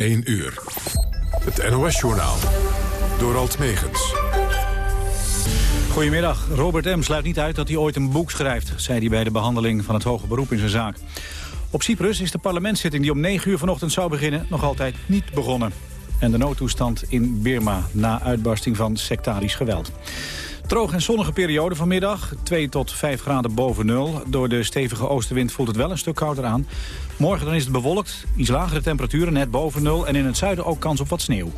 1 uur. Het NOS-journaal. Door Alt Megens. Goedemiddag. Robert M. sluit niet uit dat hij ooit een boek schrijft... zei hij bij de behandeling van het hoge beroep in zijn zaak. Op Cyprus is de parlementszitting die om 9 uur vanochtend zou beginnen... nog altijd niet begonnen. En de noodtoestand in Birma na uitbarsting van sectarisch geweld. Droog en zonnige periode vanmiddag. 2 tot 5 graden boven nul. Door de stevige oostenwind voelt het wel een stuk kouder aan. Morgen dan is het bewolkt. Iets lagere temperaturen, net boven nul. En in het zuiden ook kans op wat sneeuw.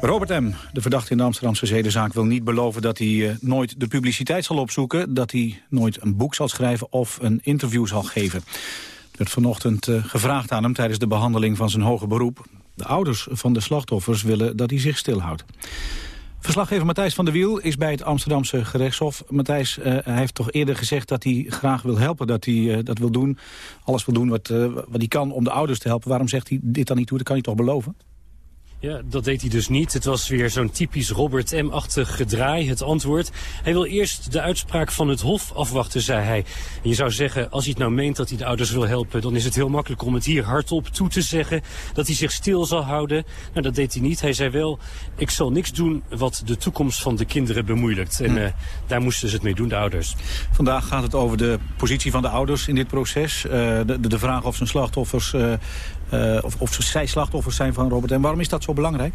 Robert M., de verdachte in de Amsterdamse zedenzaak... wil niet beloven dat hij uh, nooit de publiciteit zal opzoeken... dat hij nooit een boek zal schrijven of een interview zal geven. Het werd vanochtend uh, gevraagd aan hem tijdens de behandeling van zijn hoge beroep. De ouders van de slachtoffers willen dat hij zich stilhoudt. Verslaggever Matthijs van der Wiel is bij het Amsterdamse gerechtshof. Matthijs uh, hij heeft toch eerder gezegd dat hij graag wil helpen, dat hij uh, dat wil doen. Alles wil doen wat, uh, wat hij kan om de ouders te helpen. Waarom zegt hij dit dan niet toe? Dat kan hij toch beloven? Ja, dat deed hij dus niet. Het was weer zo'n typisch Robert M-achtig gedraai, het antwoord. Hij wil eerst de uitspraak van het Hof afwachten, zei hij. En je zou zeggen, als hij het nou meent dat hij de ouders wil helpen... dan is het heel makkelijk om het hier hardop toe te zeggen... dat hij zich stil zal houden. Nou, dat deed hij niet. Hij zei wel, ik zal niks doen wat de toekomst van de kinderen bemoeilijkt. En uh, daar moesten ze het mee doen, de ouders. Vandaag gaat het over de positie van de ouders in dit proces. Uh, de, de, vraag of zijn slachtoffers... Uh, uh, of, of zij slachtoffers zijn van Robert. En waarom is dat zo belangrijk?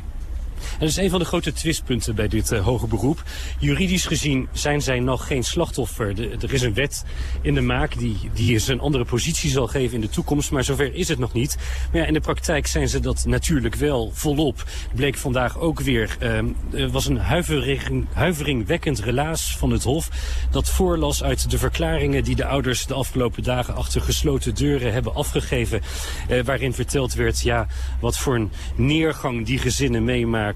En dat is een van de grote twistpunten bij dit uh, hoge beroep. Juridisch gezien zijn zij nog geen slachtoffer. Er is een wet in de maak die, die ze een andere positie zal geven in de toekomst. Maar zover is het nog niet. Maar ja, in de praktijk zijn ze dat natuurlijk wel volop. Bleek vandaag ook weer. Uh, er was een huivering, huiveringwekkend relaas van het Hof. Dat voorlas uit de verklaringen die de ouders de afgelopen dagen achter gesloten deuren hebben afgegeven. Uh, waarin verteld werd ja, wat voor een neergang die gezinnen meemaken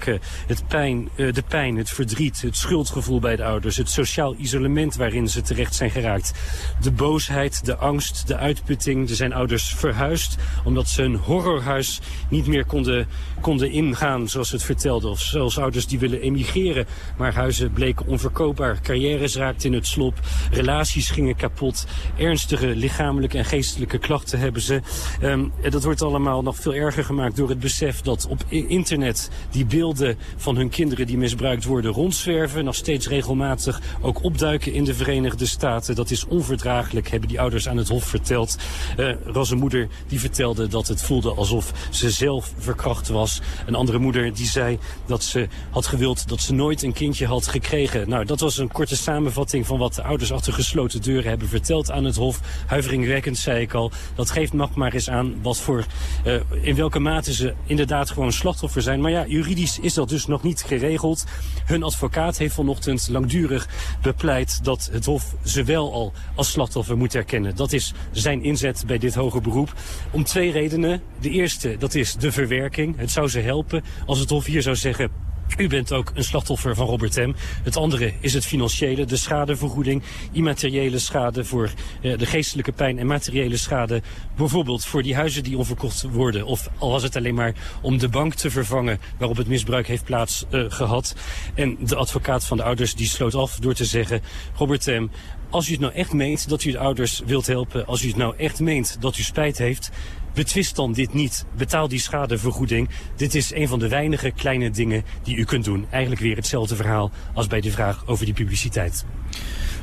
het pijn, uh, de pijn, het verdriet, het schuldgevoel bij de ouders... het sociaal isolement waarin ze terecht zijn geraakt. De boosheid, de angst, de uitputting. Er zijn ouders verhuisd omdat ze een horrorhuis niet meer konden, konden ingaan, zoals ze het vertelden. Of zelfs ouders die willen emigreren, maar huizen bleken onverkoopbaar. Carrières raakten in het slop, relaties gingen kapot. Ernstige lichamelijke en geestelijke klachten hebben ze. Um, dat wordt allemaal nog veel erger gemaakt door het besef dat op internet die beelden beelden van hun kinderen die misbruikt worden rondzwerven. Nog steeds regelmatig ook opduiken in de Verenigde Staten. Dat is onverdraaglijk, hebben die ouders aan het Hof verteld. Uh, was een moeder die vertelde dat het voelde alsof ze zelf verkracht was. Een andere moeder die zei dat ze had gewild dat ze nooit een kindje had gekregen. Nou, dat was een korte samenvatting van wat de ouders achter gesloten deuren hebben verteld aan het Hof. Huiveringwekkend, zei ik al. Dat geeft nog maar eens aan wat voor, uh, in welke mate ze inderdaad gewoon slachtoffer zijn. Maar ja, juridisch is dat dus nog niet geregeld. Hun advocaat heeft vanochtend langdurig bepleit dat het Hof ze wel al als slachtoffer moet erkennen. Dat is zijn inzet bij dit hoge beroep. Om twee redenen. De eerste, dat is de verwerking. Het zou ze helpen als het Hof hier zou zeggen... U bent ook een slachtoffer van Robert M. Het andere is het financiële, de schadevergoeding, immateriële schade voor uh, de geestelijke pijn en materiële schade. Bijvoorbeeld voor die huizen die onverkocht worden. Of al was het alleen maar om de bank te vervangen waarop het misbruik heeft plaats uh, gehad. En de advocaat van de ouders die sloot af door te zeggen, Robert M., als u het nou echt meent dat u de ouders wilt helpen, als u het nou echt meent dat u spijt heeft, betwist dan dit niet. Betaal die schadevergoeding. Dit is een van de weinige kleine dingen die u kunt doen. Eigenlijk weer hetzelfde verhaal als bij de vraag over die publiciteit.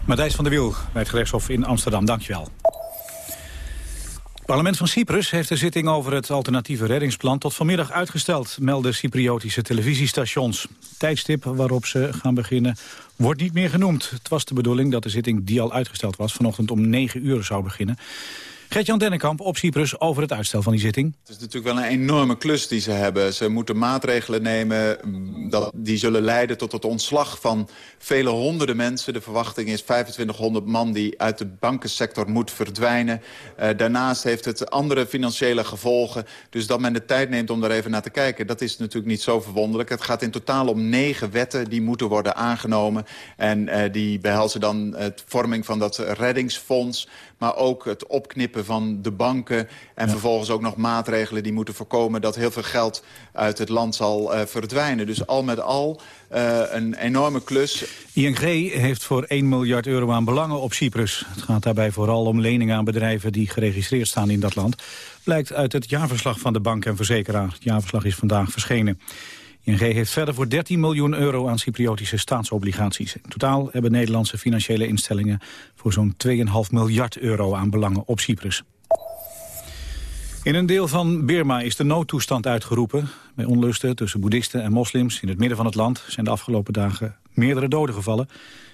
Matthijs van der Wiel bij het gerechtshof in Amsterdam. Dankjewel. Het parlement van Cyprus heeft de zitting over het alternatieve reddingsplan tot vanmiddag uitgesteld, melden Cypriotische televisiestations. Tijdstip waarop ze gaan beginnen wordt niet meer genoemd. Het was de bedoeling dat de zitting die al uitgesteld was vanochtend om 9 uur zou beginnen. Gert-Jan Dennekamp op Cyprus over het uitstel van die zitting. Het is natuurlijk wel een enorme klus die ze hebben. Ze moeten maatregelen nemen dat, die zullen leiden tot het ontslag van vele honderden mensen. De verwachting is 2500 man die uit de bankensector moet verdwijnen. Uh, daarnaast heeft het andere financiële gevolgen. Dus dat men de tijd neemt om daar even naar te kijken... dat is natuurlijk niet zo verwonderlijk. Het gaat in totaal om negen wetten die moeten worden aangenomen. En uh, die behelzen dan het vorming van dat reddingsfonds. Maar ook het opknippen van de banken... en vervolgens ook nog maatregelen die moeten voorkomen... dat heel veel geld uit het land zal uh, verdwijnen. Dus al met al uh, een enorme klus. ING heeft voor 1 miljard euro aan belangen op Cyprus. Het gaat daarbij vooral om leningen aan bedrijven die geregistreerd staan in dat land. Blijkt uit het jaarverslag van de bank en verzekeraar. Het jaarverslag is vandaag verschenen. ING heeft verder voor 13 miljoen euro aan Cypriotische staatsobligaties. In totaal hebben Nederlandse financiële instellingen voor zo'n 2,5 miljard euro aan belangen op Cyprus. In een deel van Birma is de noodtoestand uitgeroepen. Bij onlusten tussen boeddhisten en moslims in het midden van het land... zijn de afgelopen dagen meerdere doden gevallen.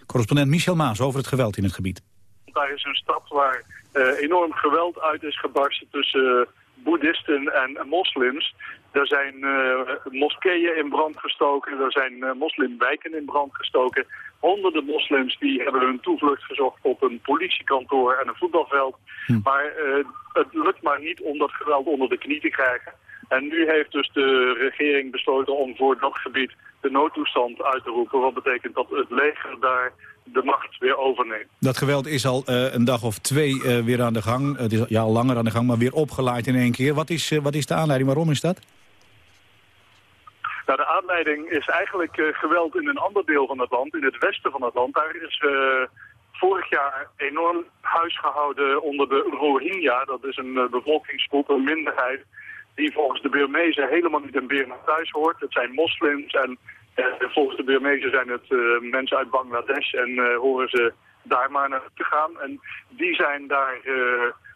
Correspondent Michel Maas over het geweld in het gebied. Daar is een stad waar uh, enorm geweld uit is gebarsten tussen uh, boeddhisten en moslims. Er zijn uh, moskeeën in brand gestoken, er zijn uh, moslimwijken in brand gestoken. Honderden moslims die hebben hun toevlucht gezocht op een politiekantoor en een voetbalveld. Hm. Maar uh, het lukt maar niet om dat geweld onder de knie te krijgen. En nu heeft dus de regering besloten om voor dat gebied de noodtoestand uit te roepen. Wat betekent dat het leger daar de macht weer overneemt. Dat geweld is al uh, een dag of twee uh, weer aan de gang. Het is ja, al langer aan de gang, maar weer opgeleid in één keer. Wat is, uh, wat is de aanleiding? Waarom is dat? Nou, de aanleiding is eigenlijk uh, geweld in een ander deel van het land, in het westen van het land. Daar is uh, vorig jaar enorm huis gehouden onder de Rohingya. Dat is een uh, bevolkingsgroep, een minderheid, die volgens de Burmezen helemaal niet in Burma thuis hoort. Het zijn moslims en volgens de Burmezen zijn het mensen uit Bangladesh en horen ze daar maar naar te gaan. En die zijn daar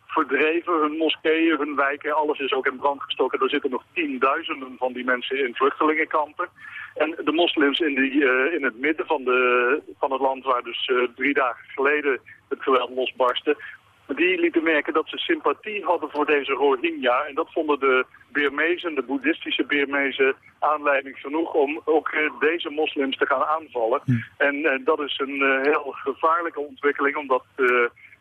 verdreven, hun moskeeën, hun wijken, alles is ook in brand gestoken. Er zitten nog tienduizenden van die mensen in vluchtelingenkampen. En de moslims in, die, uh, in het midden van, de, van het land, waar dus uh, drie dagen geleden het geweld losbarstte, die lieten merken dat ze sympathie hadden voor deze Rohingya. En dat vonden de Birmezen, de boeddhistische Birmezen, aanleiding genoeg om ook uh, deze moslims te gaan aanvallen. Hm. En dat is een heel gevaarlijke ontwikkeling, omdat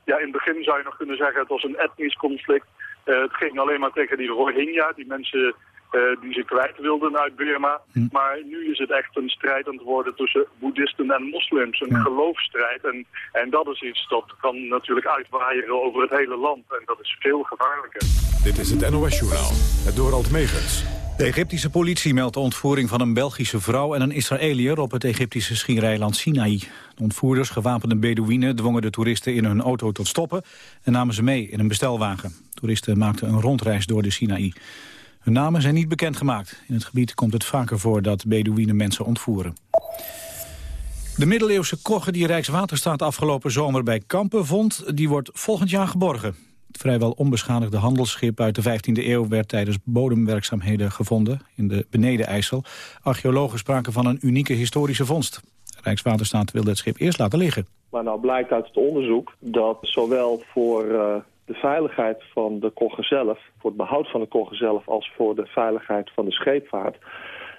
ja, in het begin zou je nog kunnen zeggen het was een etnisch conflict. Uh, het ging alleen maar tegen die Rohingya, die mensen uh, die ze kwijt wilden uit Burma. Hm. Maar nu is het echt een strijd aan het worden tussen boeddhisten en moslims. Een ja. geloofsstrijd. En, en dat is iets dat kan natuurlijk uitwaaien over het hele land. En dat is veel gevaarlijker. Dit is het NOS Journaal. Het Dorald Megens. De Egyptische politie meldt de ontvoering van een Belgische vrouw en een Israëliër op het Egyptische schiereiland Sinaï. De ontvoerders, gewapende Bedouinen, dwongen de toeristen in hun auto tot stoppen en namen ze mee in een bestelwagen. Toeristen maakten een rondreis door de Sinaï. Hun namen zijn niet bekendgemaakt. In het gebied komt het vaker voor dat Bedouinen mensen ontvoeren. De middeleeuwse kogge die Rijkswaterstaat afgelopen zomer bij Kampen vond... die wordt volgend jaar geborgen. Het vrijwel onbeschadigde handelsschip uit de 15e eeuw... werd tijdens bodemwerkzaamheden gevonden in de Beneden-IJssel. Archeologen spraken van een unieke historische vondst. Rijkswaterstaat wilde het schip eerst laten liggen. Maar nou blijkt uit het onderzoek dat zowel voor uh, de veiligheid van de kogge zelf... voor het behoud van de kogge zelf als voor de veiligheid van de scheepvaart...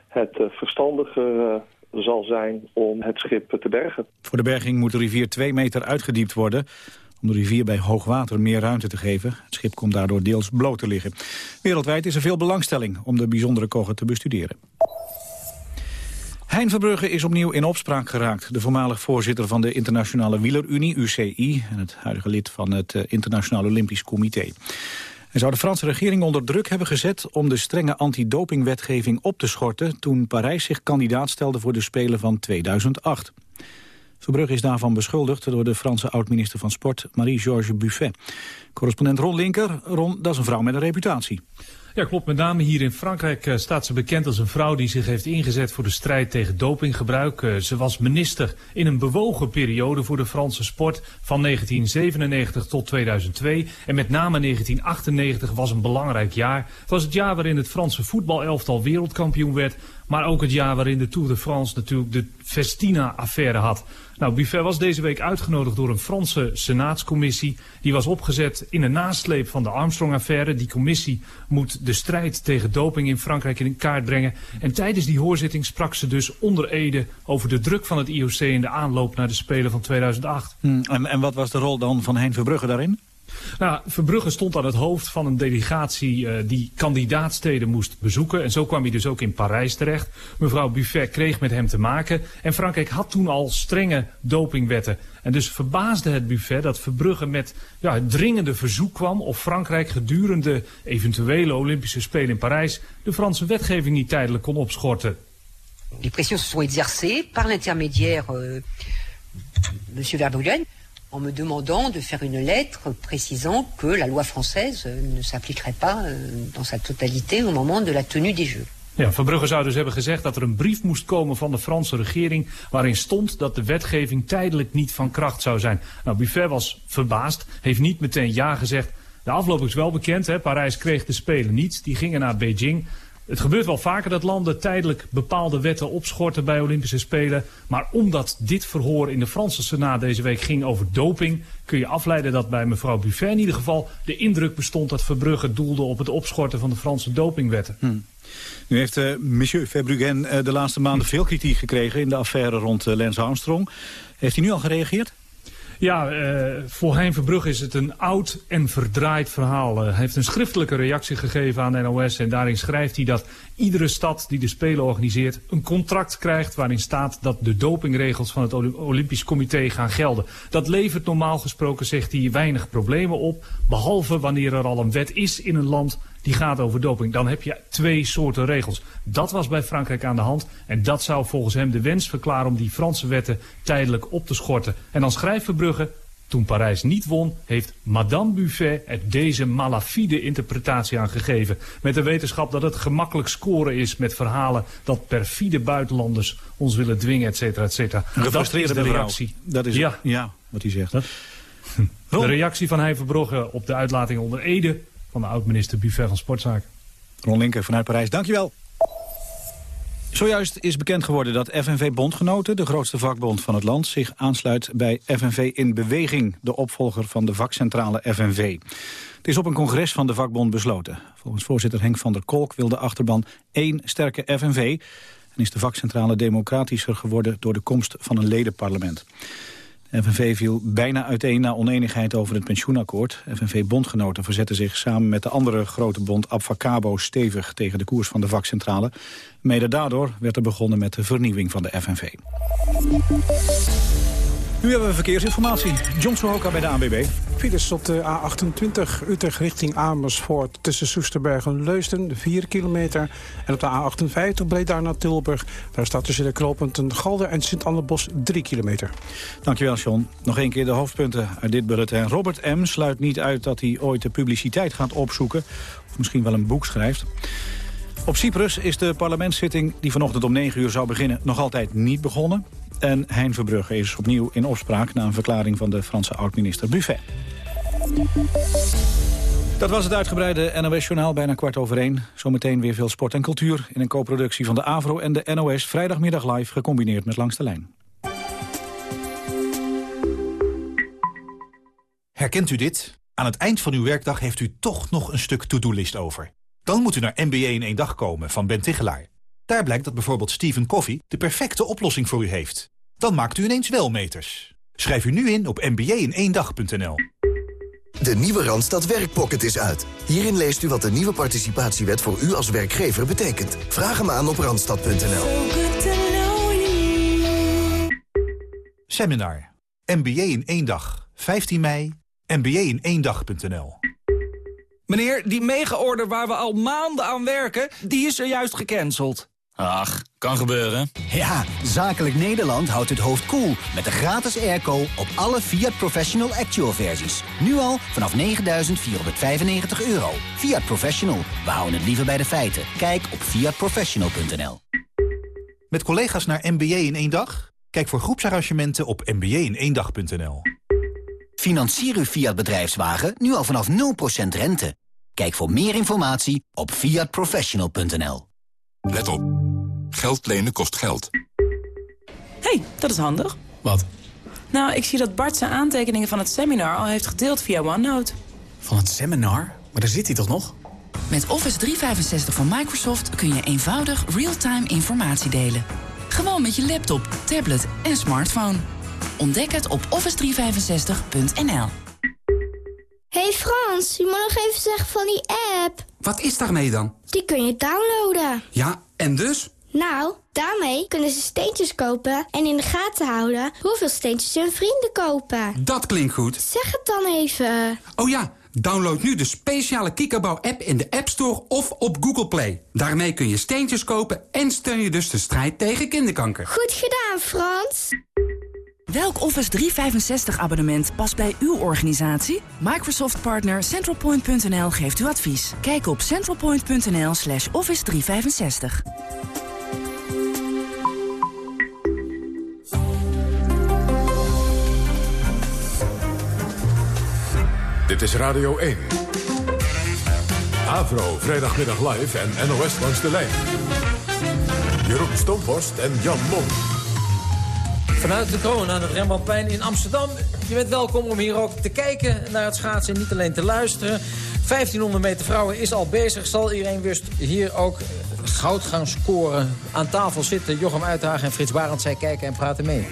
het uh, verstandiger uh, zal zijn om het schip te bergen. Voor de berging moet de rivier twee meter uitgediept worden om de rivier bij hoogwater meer ruimte te geven. Het schip komt daardoor deels bloot te liggen. Wereldwijd is er veel belangstelling om de bijzondere kogge te bestuderen. Hein Verbrugge is opnieuw in opspraak geraakt. De voormalig voorzitter van de Internationale Wielerunie, UCI... en het huidige lid van het eh, Internationaal Olympisch Comité. Hij zou de Franse regering onder druk hebben gezet... om de strenge antidopingwetgeving op te schorten... toen Parijs zich kandidaat stelde voor de Spelen van 2008. Verbrugge is daarvan beschuldigd door de Franse oud-minister van Sport Marie-Georges Buffet. Correspondent Ron Linker. Ron, dat is een vrouw met een reputatie. Ja, klopt. Met name hier in Frankrijk uh, staat ze bekend als een vrouw die zich heeft ingezet voor de strijd tegen dopinggebruik. Uh, ze was minister in een bewogen periode voor de Franse sport van 1997 tot 2002. En met name 1998 was een belangrijk jaar. Het was het jaar waarin het Franse voetbalelftal wereldkampioen werd. Maar ook het jaar waarin de Tour de France natuurlijk de Festina-affaire had. Nou, Buffet was deze week uitgenodigd door een Franse senaatscommissie. Die was opgezet in de nasleep van de Armstrong-affaire. Die commissie moet de strijd tegen doping in Frankrijk in kaart brengen. En tijdens die hoorzitting sprak ze dus onder Ede over de druk van het IOC in de aanloop naar de Spelen van 2008. Hmm, en, en wat was de rol dan van Hein Verbrugge daarin? Nou, Verbrugge stond aan het hoofd van een delegatie uh, die kandidaatsteden moest bezoeken. En zo kwam hij dus ook in Parijs terecht. Mevrouw Buffet kreeg met hem te maken. En Frankrijk had toen al strenge dopingwetten. En dus verbaasde het Buffet dat Verbrugge met ja, het dringende verzoek kwam... of Frankrijk gedurende eventuele Olympische Spelen in Parijs... de Franse wetgeving niet tijdelijk kon opschorten. Les pressions se sont exercées par l'intermédiaire euh, Monsieur Verbruggen en me demandant de faire une lettre précisant que la loi française euh, ne s'appliquerait pas euh, dans sa totalité au moment de la tenue des Jeux. Ja, Verbrugge zou dus hebben gezegd dat er een brief moest komen van de Franse regering... waarin stond dat de wetgeving tijdelijk niet van kracht zou zijn. Nou, Buffet was verbaasd, heeft niet meteen ja gezegd. De afloop is wel bekend, hè? Parijs kreeg de Spelen niet. Die gingen naar Beijing. Het gebeurt wel vaker dat landen tijdelijk bepaalde wetten opschorten bij Olympische Spelen. Maar omdat dit verhoor in de Franse Senaat deze week ging over doping... kun je afleiden dat bij mevrouw Buffet in ieder geval de indruk bestond... dat Verbrugge doelde op het opschorten van de Franse dopingwetten. Hmm. Nu heeft uh, monsieur Verbruggen uh, de laatste maanden veel kritiek gekregen... in de affaire rond uh, Lance Armstrong. Heeft hij nu al gereageerd? Ja, uh, voor Hein is het een oud en verdraaid verhaal. Hij heeft een schriftelijke reactie gegeven aan NOS en daarin schrijft hij dat iedere stad die de Spelen organiseert een contract krijgt waarin staat dat de dopingregels van het Olympisch Comité gaan gelden. Dat levert normaal gesproken, zegt hij, weinig problemen op, behalve wanneer er al een wet is in een land die gaat over doping. Dan heb je twee soorten regels. Dat was bij Frankrijk aan de hand. En dat zou volgens hem de wens verklaren om die Franse wetten tijdelijk op te schorten. En dan schrijft Verbrugge, toen Parijs niet won, heeft Madame Buffet er deze malafide interpretatie aan gegeven. Met de wetenschap dat het gemakkelijk scoren is met verhalen dat perfide buitenlanders ons willen dwingen, et cetera, et cetera. Dat is de reactie. Dat is ja. ja, wat hij zegt. De reactie van Hein Verbrugge op de uitlating onder Ede van de oud-minister Buffet van Sportzaken. Ron Linker vanuit Parijs, dankjewel. Zojuist is bekend geworden dat FNV-bondgenoten, de grootste vakbond van het land, zich aansluit bij FNV in Beweging, de opvolger van de vakcentrale FNV. Het is op een congres van de vakbond besloten. Volgens voorzitter Henk van der Kolk wil de achterban één sterke FNV en is de vakcentrale democratischer geworden door de komst van een ledenparlement. FNV viel bijna uiteen na oneenigheid over het pensioenakkoord. FNV-bondgenoten verzetten zich samen met de andere grote bond Abfacabo stevig tegen de koers van de vakcentrale. Mede daardoor werd er begonnen met de vernieuwing van de FNV. Nu hebben we verkeersinformatie. John Sohoka bij de ANWB. Files op de A28 Utrecht richting Amersfoort... tussen Soesterberg en Leusden, 4 kilometer. En op de A58 Breda naar Tilburg. Daar staat tussen de knooppunten Galder en Sint-Annebos 3 kilometer. Dankjewel, John. Nog één keer de hoofdpunten uit dit bulletin. Robert M. sluit niet uit dat hij ooit de publiciteit gaat opzoeken. Of misschien wel een boek schrijft. Op Cyprus is de parlementszitting die vanochtend om 9 uur zou beginnen... nog altijd niet begonnen. En Hein Verbrugge is opnieuw in opspraak... na een verklaring van de Franse oud-minister Buffet. Dat was het uitgebreide NOS-journaal, bijna kwart over één. Zometeen weer veel sport en cultuur in een co-productie van de AVRO en de NOS. Vrijdagmiddag live, gecombineerd met Langs de Lijn. Herkent u dit? Aan het eind van uw werkdag heeft u toch nog een stuk to-do-list over. Dan moet u naar MBA in één dag komen van Ben Tichelaar. Daar blijkt dat bijvoorbeeld Stephen Coffee de perfecte oplossing voor u heeft. Dan maakt u ineens wel meters. Schrijf u nu in op mba-in-één-dag.nl. De nieuwe Randstad Werkpocket is uit. Hierin leest u wat de nieuwe participatiewet voor u als werkgever betekent. Vraag hem aan op randstad.nl. Seminar. MBA in één dag. 15 mei. mba-in-één-dag.nl. Meneer, die mega-order waar we al maanden aan werken, die is er juist gecanceld. Ach, kan gebeuren. Ja, Zakelijk Nederland houdt het hoofd koel cool met de gratis airco op alle Fiat Professional Actual versies. Nu al vanaf 9.495 euro. Fiat Professional, we houden het liever bij de feiten. Kijk op fiatprofessional.nl. Met collega's naar MBA in één dag? Kijk voor groepsarrangementen op mba-in-één-dag.nl. Financier uw Fiat bedrijfswagen nu al vanaf 0% rente. Kijk voor meer informatie op fiatprofessional.nl. Let op. Geld lenen kost geld. hey, dat is handig. Wat? Nou, ik zie dat Bart zijn aantekeningen van het seminar al heeft gedeeld via OneNote. Van het seminar? Maar daar zit hij toch nog? Met Office 365 van Microsoft kun je eenvoudig real-time informatie delen. Gewoon met je laptop, tablet en smartphone. Ontdek het op office365.nl. hey Frans, je moet nog even zeggen van die app. Wat is daarmee dan? Die kun je downloaden. Ja, en dus? Nou, daarmee kunnen ze steentjes kopen en in de gaten houden hoeveel steentjes hun vrienden kopen. Dat klinkt goed. Zeg het dan even. Oh ja, download nu de speciale Kikkerbouw-app in de App Store of op Google Play. Daarmee kun je steentjes kopen en steun je dus de strijd tegen kinderkanker. Goed gedaan, Frans. Welk Office 365 abonnement past bij uw organisatie? Microsoft partner CentralPoint.nl geeft u advies. Kijk op centralpoint.nl slash office 365. Dit is Radio 1. Avro, vrijdagmiddag live en NOS langs de lijn. Jeroen Stomphorst en Jan Mom. Vanuit de kroon aan het Rembrandtplein in Amsterdam. Je bent welkom om hier ook te kijken naar het schaatsen en niet alleen te luisteren. 1500 meter vrouwen is al bezig. Zal Irene Wust hier ook goud gaan scoren? Aan tafel zitten Jochem Uithagen en Frits Barend. Zij kijken en praten mee.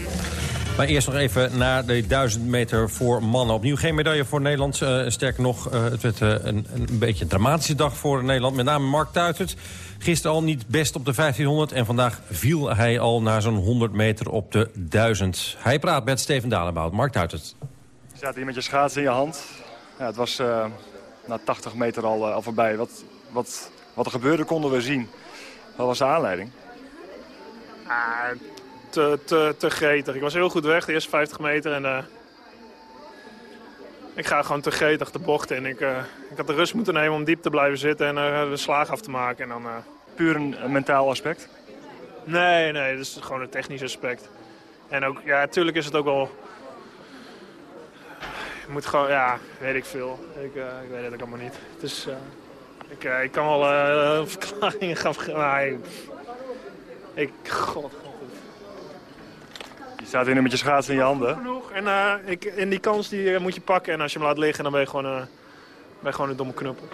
Maar eerst nog even naar de 1000 meter voor mannen. Opnieuw geen medaille voor Nederland. Uh, sterker nog, uh, het werd uh, een, een beetje een dramatische dag voor Nederland. Met name Mark Tuitert. Gisteren al niet best op de 1500. En vandaag viel hij al naar zo'n 100 meter op de 1000. Hij praat met Steven Dalebout. Mark Tuitert. Je staat hier met je schaats in je hand. Ja, het was na 80 meter al, al voorbij. Wat, wat, wat er gebeurde konden we zien. Wat was de aanleiding? Ah, te, te, te gretig. Ik was heel goed weg, de eerste 50 meter. En, uh, ik ga gewoon te gretig de bocht in. Ik, uh, ik had de rust moeten nemen om diep te blijven zitten en uh, de slaag af te maken. En dan, Puur een, een, mentaal aspect? Nee, nee, dat is gewoon een technisch aspect. En ook, ja, natuurlijk is het ook wel... Je moet gewoon, ja, weet ik veel. Ik, ik weet het ook allemaal niet. Dus ik, ik kan wel verklaringen gaan... Ik, ik, god, je staat hier met je schaats in je handen. Genoeg. En, uh, ik, en die kans die uh, moet je pakken. En als je hem laat liggen, dan ben je gewoon, uh, ben je gewoon een domme knuppel.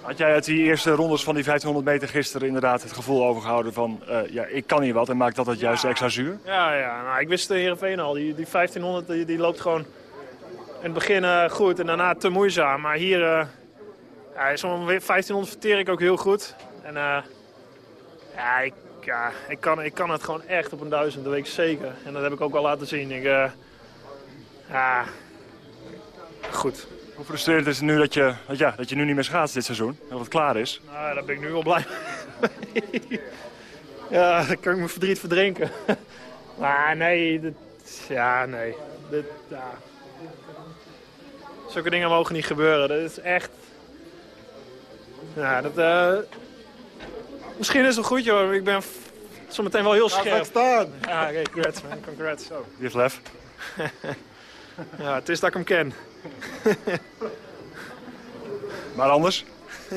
Had jij uit die eerste rondes van die 1500 meter gisteren inderdaad het gevoel overgehouden van... ja, ik kan hier wat en maakt dat het juist ja. extra zuur? Ja, ja. Nou, ik wist de Heerenveen al. Die, die 1500 die, die loopt gewoon in het begin goed en daarna te moeizaam. Maar hier, ja, zo'n 1500 verteer ik ook heel goed. En ja, ik, ja, ik kan, ik kan het gewoon echt op een duizend, dat weet ik zeker. En dat heb ik ook al laten zien. Ik, uh, ja, goed. Hoe frustrerend is het nu dat je, dat, ja, dat je nu niet meer schaatst dit seizoen? Dat het klaar is? Nou, daar ben ik nu wel blij mee. ja, dan kan ik mijn verdriet verdrinken. maar nee, dit, ja, nee. Dit, ja. Zulke dingen mogen niet gebeuren. Dat is echt... Ja, dat... Uh, Misschien is het goed, joh. Ik ben zometeen wel heel scherp. staan. Ja, oké, congrats, man. Congrats. Zo. Die heeft lef. ja, het is dat ik hem ken. maar anders?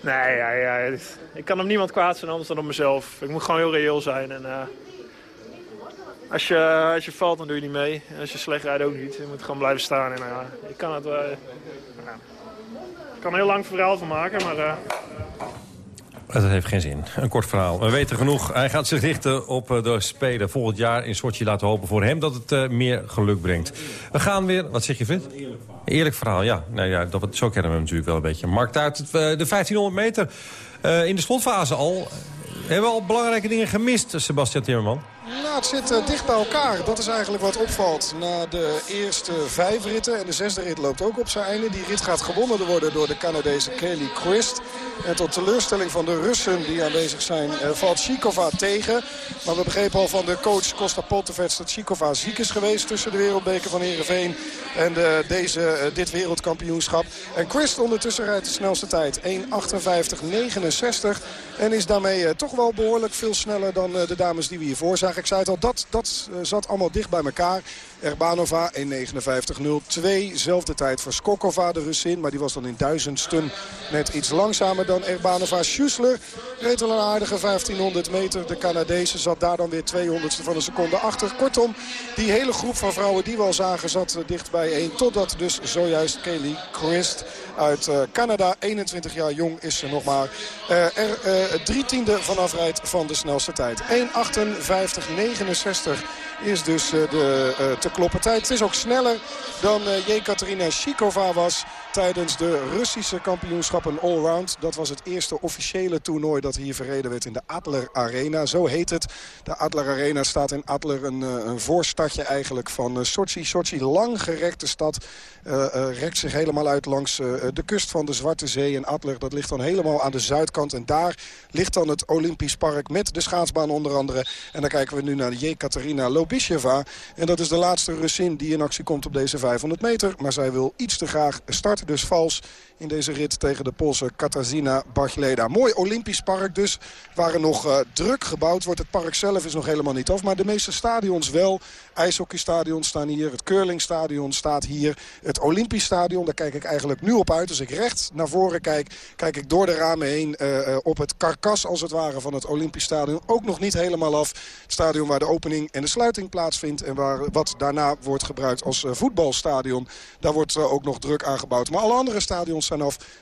nee, ja, ja, ik kan hem niemand kwaad zijn anders dan op mezelf. Ik moet gewoon heel reëel zijn. En, uh, als, je, als je valt, dan doe je niet mee. En als je slecht rijdt, ook niet. Je moet gewoon blijven staan. En, uh, ik kan het... Uh, ik kan er heel lang verhaal van maken, maar... Dat heeft geen zin. Een kort verhaal. We weten genoeg. Hij gaat zich richten op de Spelen volgend jaar in Sochi. Laten hopen voor hem dat het uh, meer geluk brengt. We gaan weer... Wat zeg je, Vin? Eerlijk verhaal. Eerlijk verhaal, ja. Nou ja dat, zo kennen we hem natuurlijk wel een beetje. Markt uit de 1500 meter uh, in de slotfase al. Hebben we al belangrijke dingen gemist, Sebastian Timmerman? Nou, het zit uh, dicht bij elkaar. Dat is eigenlijk wat opvalt na de eerste vijf ritten. En de zesde rit loopt ook op zijn einde. Die rit gaat gewonnen worden door de Canadese Kelly Christ. En tot teleurstelling van de Russen die aanwezig zijn uh, valt Chikova tegen. Maar we begrepen al van de coach Costa Poltevets dat Chikova ziek is geweest tussen de wereldbeker van Heerenveen en de, deze, dit wereldkampioenschap. En Christ ondertussen rijdt de snelste tijd. 1.58.69 en is daarmee toch wel behoorlijk veel sneller dan de dames die we hiervoor zagen. Ik zei het al, dat, dat zat allemaal dicht bij elkaar. Erbanova 1.59.02. Zelfde tijd voor Skokova, de Russin. Maar die was dan in duizendsten net iets langzamer dan Erbanova. Schussler reed wel een aardige 1500 meter. De Canadese zat daar dan weer 200ste van een seconde achter. Kortom, die hele groep van vrouwen die we al zagen zat dicht bij 1. Totdat dus zojuist Kelly Christ uit uh, Canada, 21 jaar jong is ze nog maar, er drie tiende vanaf rijdt van de snelste tijd. 1.58.69 is dus de te kloppen tijd. Het is ook sneller dan Jekaterina Shikova was tijdens de Russische kampioenschappen allround. Dat was het eerste officiële toernooi dat hier verreden werd in de Adler Arena. Zo heet het. De Adler Arena staat in Adler, een, een voorstadje eigenlijk van Sochi. Sochi, lang gerekte stad, uh, rekt zich helemaal uit langs de kust van de Zwarte Zee. En Adler, dat ligt dan helemaal aan de zuidkant. En daar ligt dan het Olympisch Park met de schaatsbaan onder andere. En dan kijken we nu naar Jekaterina Lobisheva. En dat is de laatste Russin die in actie komt op deze 500 meter. Maar zij wil iets te graag starten, dus vals in deze rit tegen de Poolse Katarzyna Bargleda. Mooi Olympisch park dus, waar er nog uh, druk gebouwd wordt. Het park zelf is nog helemaal niet af, maar de meeste stadions wel. IJshockeystadion staan hier, het curlingstadion staat hier. Het Olympisch stadion, daar kijk ik eigenlijk nu op uit. Als ik recht naar voren kijk, kijk ik door de ramen heen uh, op het karkas als het ware van het Olympisch stadion. Ook nog niet helemaal af. Het stadion waar de opening en de sluiting plaatsvindt. En waar, wat daarna wordt gebruikt als voetbalstadion. Daar wordt ook nog druk aangebouwd. Maar alle andere stadions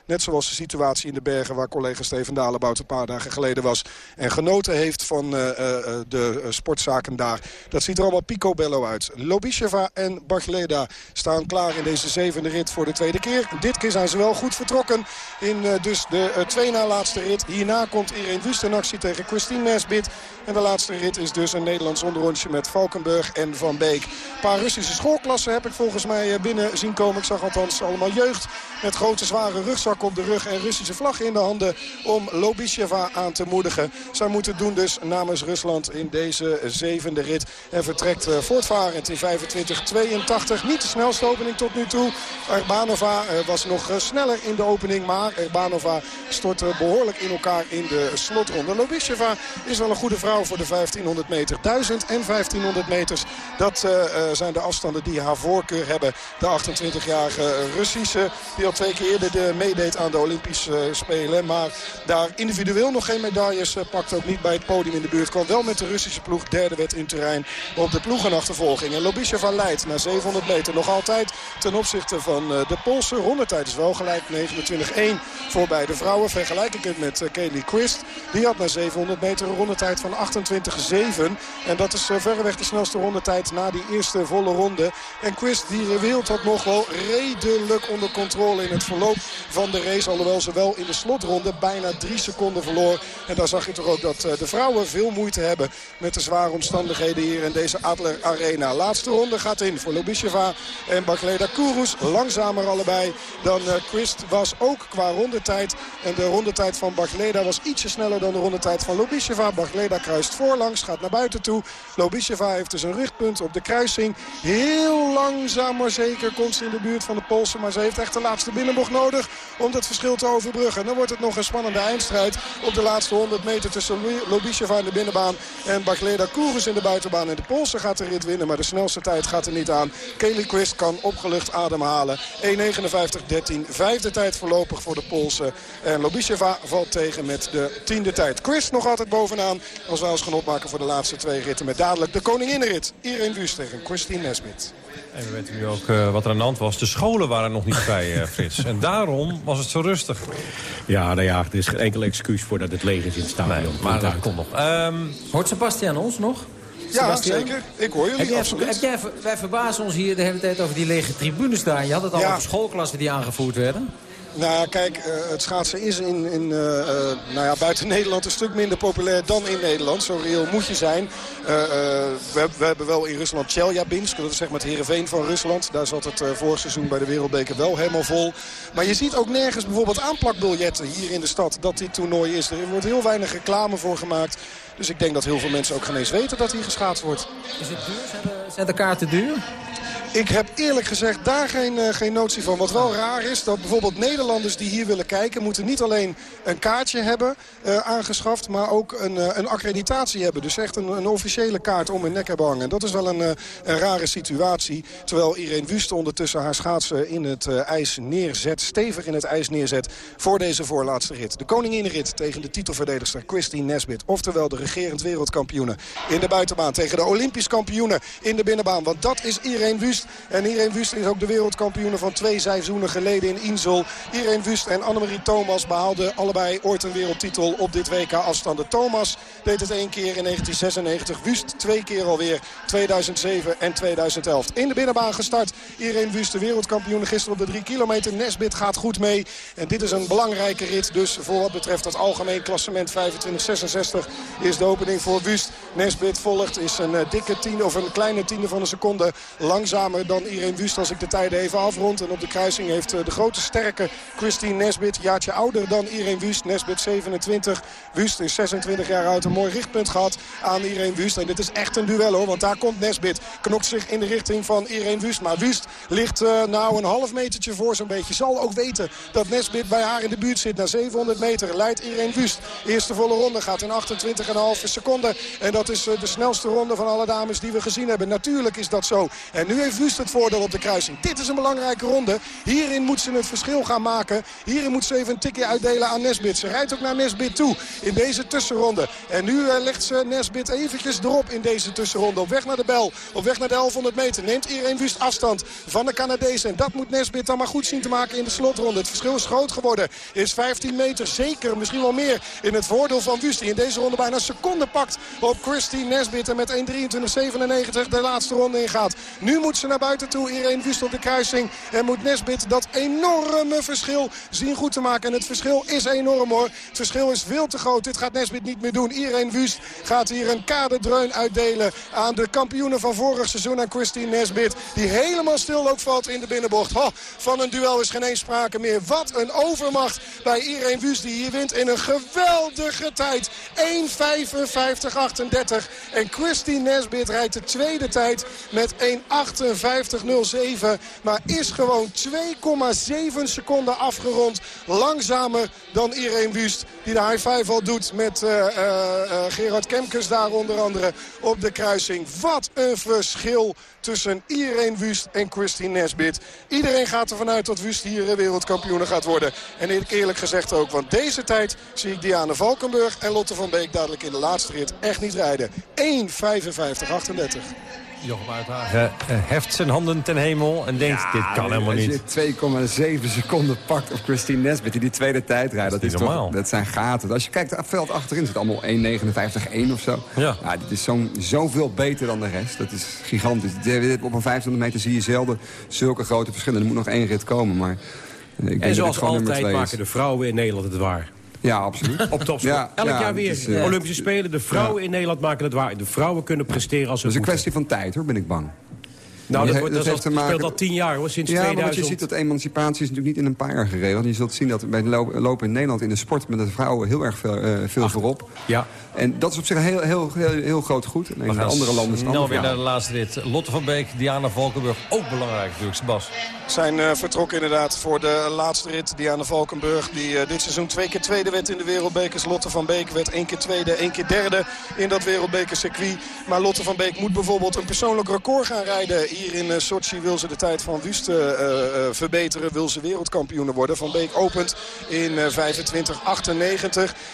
Net zoals de situatie in de bergen waar collega Steven Dalebout een paar dagen geleden was. En genoten heeft van de sportzaken daar. Dat ziet er allemaal pico uit. Lobisheva en Bargleda staan klaar in deze zevende rit voor de tweede keer. Dit keer zijn ze wel goed vertrokken in dus de twee na laatste rit. Hierna komt Irene Wust in actie tegen Christine Nesbit. En de laatste rit is dus een Nederlands onderrondje met Valkenburg en Van Beek. Een paar Russische schoolklassen heb ik volgens mij eh, binnen zien komen. Ik zag althans allemaal jeugd met grote zware rugzak op de rug en Russische vlag in de handen om Lobisheva aan te moedigen. Zij moeten doen dus namens Rusland in deze zevende rit. En vertrekt voortvarend in 25-82. Niet de snelste opening tot nu toe. Erbanova was nog sneller in de opening. Maar Erbanova stort behoorlijk in elkaar in de slotronde. Lobisheva is wel een goede vrouw voor de 1500 meter. 1000 en 1500 meters. Dat zijn de afstanden die haar voorkeur hebben. De 28-jarige Russische die al twee keer de meedeed aan de Olympische uh, Spelen. Maar daar individueel nog geen medailles uh, pakt. Ook niet bij het podium in de buurt. Kwam wel met de Russische ploeg. Derde werd in terrein op de ploegenachtervolging. En Lobisheva leidt na 700 meter nog altijd ten opzichte van de Poolse. Rondetijd is wel gelijk 29-1 voor beide vrouwen. Vergelijk ik het met Kaylee Christ. Die had na 700 meter een rondetijd van 28-7. En dat is verreweg de snelste rondetijd na die eerste volle ronde. En Chris die Wild had nog wel redelijk onder controle in het verloop van de race. Alhoewel ze wel in de slotronde bijna drie seconden verloor. En daar zag je toch ook dat de vrouwen veel moeite hebben met de zware omstandigheden hier in deze Adler Arena. Laatste ronde gaat in voor Lobisheva en Bakleda Kourous. Langzamer allebei dan Chris was ook qua rondetijd. En de rondetijd van Bakleda was ietsje sneller dan de rondetijd van Lobisheva. Bakleda kruist voorlangs, gaat naar buiten toe. Lobisheva heeft dus een rugpunt op de kruising. Heel langzaam maar zeker komt ze in de buurt van de Polsen. Maar ze heeft echt de laatste binnenbocht nodig om dat verschil te overbruggen. En dan wordt het nog een spannende eindstrijd op de laatste 100 meter tussen Lobisheva in de binnenbaan en Bagleda Kourus in de buitenbaan. En de Polsen gaat de rit winnen, maar de snelste tijd gaat er niet aan. Kelly Quist kan opgelucht ademhalen. 1.59.13, vijfde tijd voorlopig voor de Polsen. En Lobisheva valt tegen met de tiende tijd. Quist nog altijd bovenaan als wij ons gaan opmaken voor de laatste twee ritten. Met dadelijk de koninginnenrit. Irene Wust tegen Christine Nesbit. En we weten nu ook uh, wat er aan de hand was. De scholen waren nog niet vrij, uh, Frits. En daarom was het zo rustig. Ja, nou ja, er is geen enkel excuus voor dat het leeg is in het stadion. Nee, maar dat komt nog. Um, Hoort Sebastian ons nog? Ja, Sebastian? zeker. Ik hoor jullie, heb jij, absoluut. Heb jij, wij verbazen ons hier de hele tijd over die lege tribunes daar. Je had het al Ja. over schoolklassen die aangevoerd werden. Nou kijk, eh, het schaatsen is in, in, eh, eh, nou ja, buiten Nederland een stuk minder populair dan in Nederland. Zo reëel moet je zijn. We, we hebben wel in Rusland Chelyabinsk, dat is zeg maar het Heerenveen van Rusland. Daar zat het vorig seizoen bij de Wereldbeker wel helemaal vol. Maar je ziet ook nergens bijvoorbeeld aanplakbiljetten hier in de stad dat dit toernooi is. Er wordt heel weinig reclame voor gemaakt. Dus ik denk dat heel veel mensen ook geen eens weten dat hier geschaatst wordt. Is het duur? Zijn de, zijn de kaarten duur? Ik heb eerlijk gezegd daar geen, eh, geen notie van. Wat wel raar is, dat bijvoorbeeld Nederlanders die hier willen kijken... moeten niet alleen een kaartje hebben eh, aangeschaft... maar ook een, eh, een accreditatie hebben. Dus echt een, een officiële kaart om hun nek hebben hangen. Dat is wel een, een rare situatie. Terwijl Irene Wust ondertussen haar schaatsen in het ijs neerzet... stevig in het ijs neerzet voor deze voorlaatste rit. De koninginrit tegen de titelverdedigster Christine Nesbit. Oftewel de regerend wereldkampioene in de buitenbaan... tegen de Olympisch kampioene in de binnenbaan. Want dat is Irene Wust. En Irene Wust is ook de wereldkampioen van twee seizoenen geleden in Insel. Irene Wust en Annemarie Thomas behaalden allebei ooit een wereldtitel op dit WK afstanden. Thomas deed het één keer in 1996. Wust twee keer alweer 2007 en 2011. In de binnenbaan gestart. Irene Wust de wereldkampioen gisteren op de drie kilometer. Nesbit gaat goed mee. En dit is een belangrijke rit. Dus voor wat betreft het algemeen klassement 25-66 is de opening voor Wust. Nesbit volgt is een eh, dikke tiende of een kleine tiende van een seconde langzamer dan Irene Wust als ik de tijden even afrond. En op de kruising heeft eh, de grote sterke Christine Nesbit, jaartje ouder dan Irene Wust. Nesbit 27, Wust is 26 jaar oud. Een mooi richtpunt gehad aan Irene Wust. En dit is echt een duel hoor, want daar komt Nesbit. Knokt zich in de richting van Irene Wust. Maar Wust ligt uh, nou een half metertje voor zo'n beetje. Zal ook weten dat Nesbit bij haar in de buurt zit. Na 700 meter leidt Irene Wust. Eerste volle ronde gaat in 28,5 seconden. En dat is uh, de snelste ronde van alle dames die we gezien hebben. Natuurlijk is dat zo. En nu heeft Wust het voordeel op de kruising. Dit is een belangrijke ronde. Hierin moet ze het verschil gaan maken. Hierin moet ze even een tikje uitdelen aan Nesbit. Ze rijdt ook naar Nesbit toe in deze tussenronde. En nu uh, legt ze Nesbit eventjes erop in deze tussenronde. Op weg naar de bel. Op weg naar de 1100 meter. Neemt Irene Wust afstand van de Canadezen. En dat moet Nesbit dan maar goed zien te maken in de slotronde. Het verschil is groot geworden. Is 15 meter zeker, misschien wel meer in het voordeel van Wust. In deze ronde bijna een seconde pakt op Christine Nesbit. En met 1.23.97 de laatste ronde ingaat. Nu moet ze naar buiten toe. Irene Wust op de kruising. En moet Nesbit dat enorme verschil zien goed te maken. En het verschil is enorm hoor. Het verschil is veel te groot. Dit gaat Nesbit niet meer doen. Irene Wust gaat hier een kaderdreun uitdelen aan de kampioenen van vorig seizoen. Aan Christine Nesbit. Die helemaal stil ook valt in de binnenbocht. Van een duel is geen eens sprake meer. Wat een overmacht bij Irene Wust die hier wint in een geweldige tijd. 1.55.38. En Christine Nesbit rijdt de tweede tijd met 1.58.07. Maar is gewoon 2,7 seconden afgerond. Langzamer dan Irene Wust. Die de high five al doet met uh, uh, uh, Gerard Kemkes daar onder andere op de kruising. Wat een verschil tussen Irene Wust en Christine Nesbit. Iedereen gaat ervan uit dat Wust hier wereldkampioen gaat worden. En eerlijk gezegd ook, want deze tijd zie ik Diana Valkenburg en Lotte van Beek dadelijk in de laatste rit echt niet rijden. 1.55.38. Jochem Uithagen heft zijn handen ten hemel en denkt, ja, dit kan helemaal niet. Als je 2,7 seconden pakt op Christine Nesbitt die die tweede tijd rijdt. Dat, dat is, normaal. Toch, dat zijn gaten. Als je kijkt, het veld achterin zit allemaal 1,59,1 of zo. Ja. ja dit is zo, zoveel beter dan de rest. Dat is gigantisch. Op een 500 meter zie je zelden zulke grote verschillen. Er moet nog één rit komen, maar... Ik denk en zoals altijd maken de vrouwen in Nederland het waar. Ja, absoluut. Op topsport. Ja, Elk ja, jaar weer. Is, uh, Olympische Spelen. De vrouwen ja. in Nederland maken het waar. De vrouwen kunnen presteren als ze Dat is een kwestie van tijd, hoor, ben ik bang. Nou, dat, dat, dat, dat speelt al tien jaar, hoor, sinds ja, 2000. Ja, maar je ziet dat emancipatie is natuurlijk niet in een paar jaar geregeld. Je zult zien dat bij lopen in Nederland in de sport... met de vrouwen heel erg veel, uh, veel voorop. Ja. En dat is op zich een heel, heel, heel, heel groot goed. En in andere landen is snel weer naar de laatste rit. Lotte van Beek, Diana Valkenburg, ook belangrijk natuurlijk, Sebas. Zijn uh, vertrokken inderdaad voor de laatste rit. Diana Valkenburg, die uh, dit seizoen twee keer tweede werd in de wereldbekers. Lotte van Beek werd één keer tweede, één keer derde in dat wereldbekercircuit. Maar Lotte van Beek moet bijvoorbeeld een persoonlijk record gaan rijden. Hier in uh, Sochi wil ze de tijd van Wust verbeteren. Wil ze wereldkampioen worden. Van Beek opent in 25-98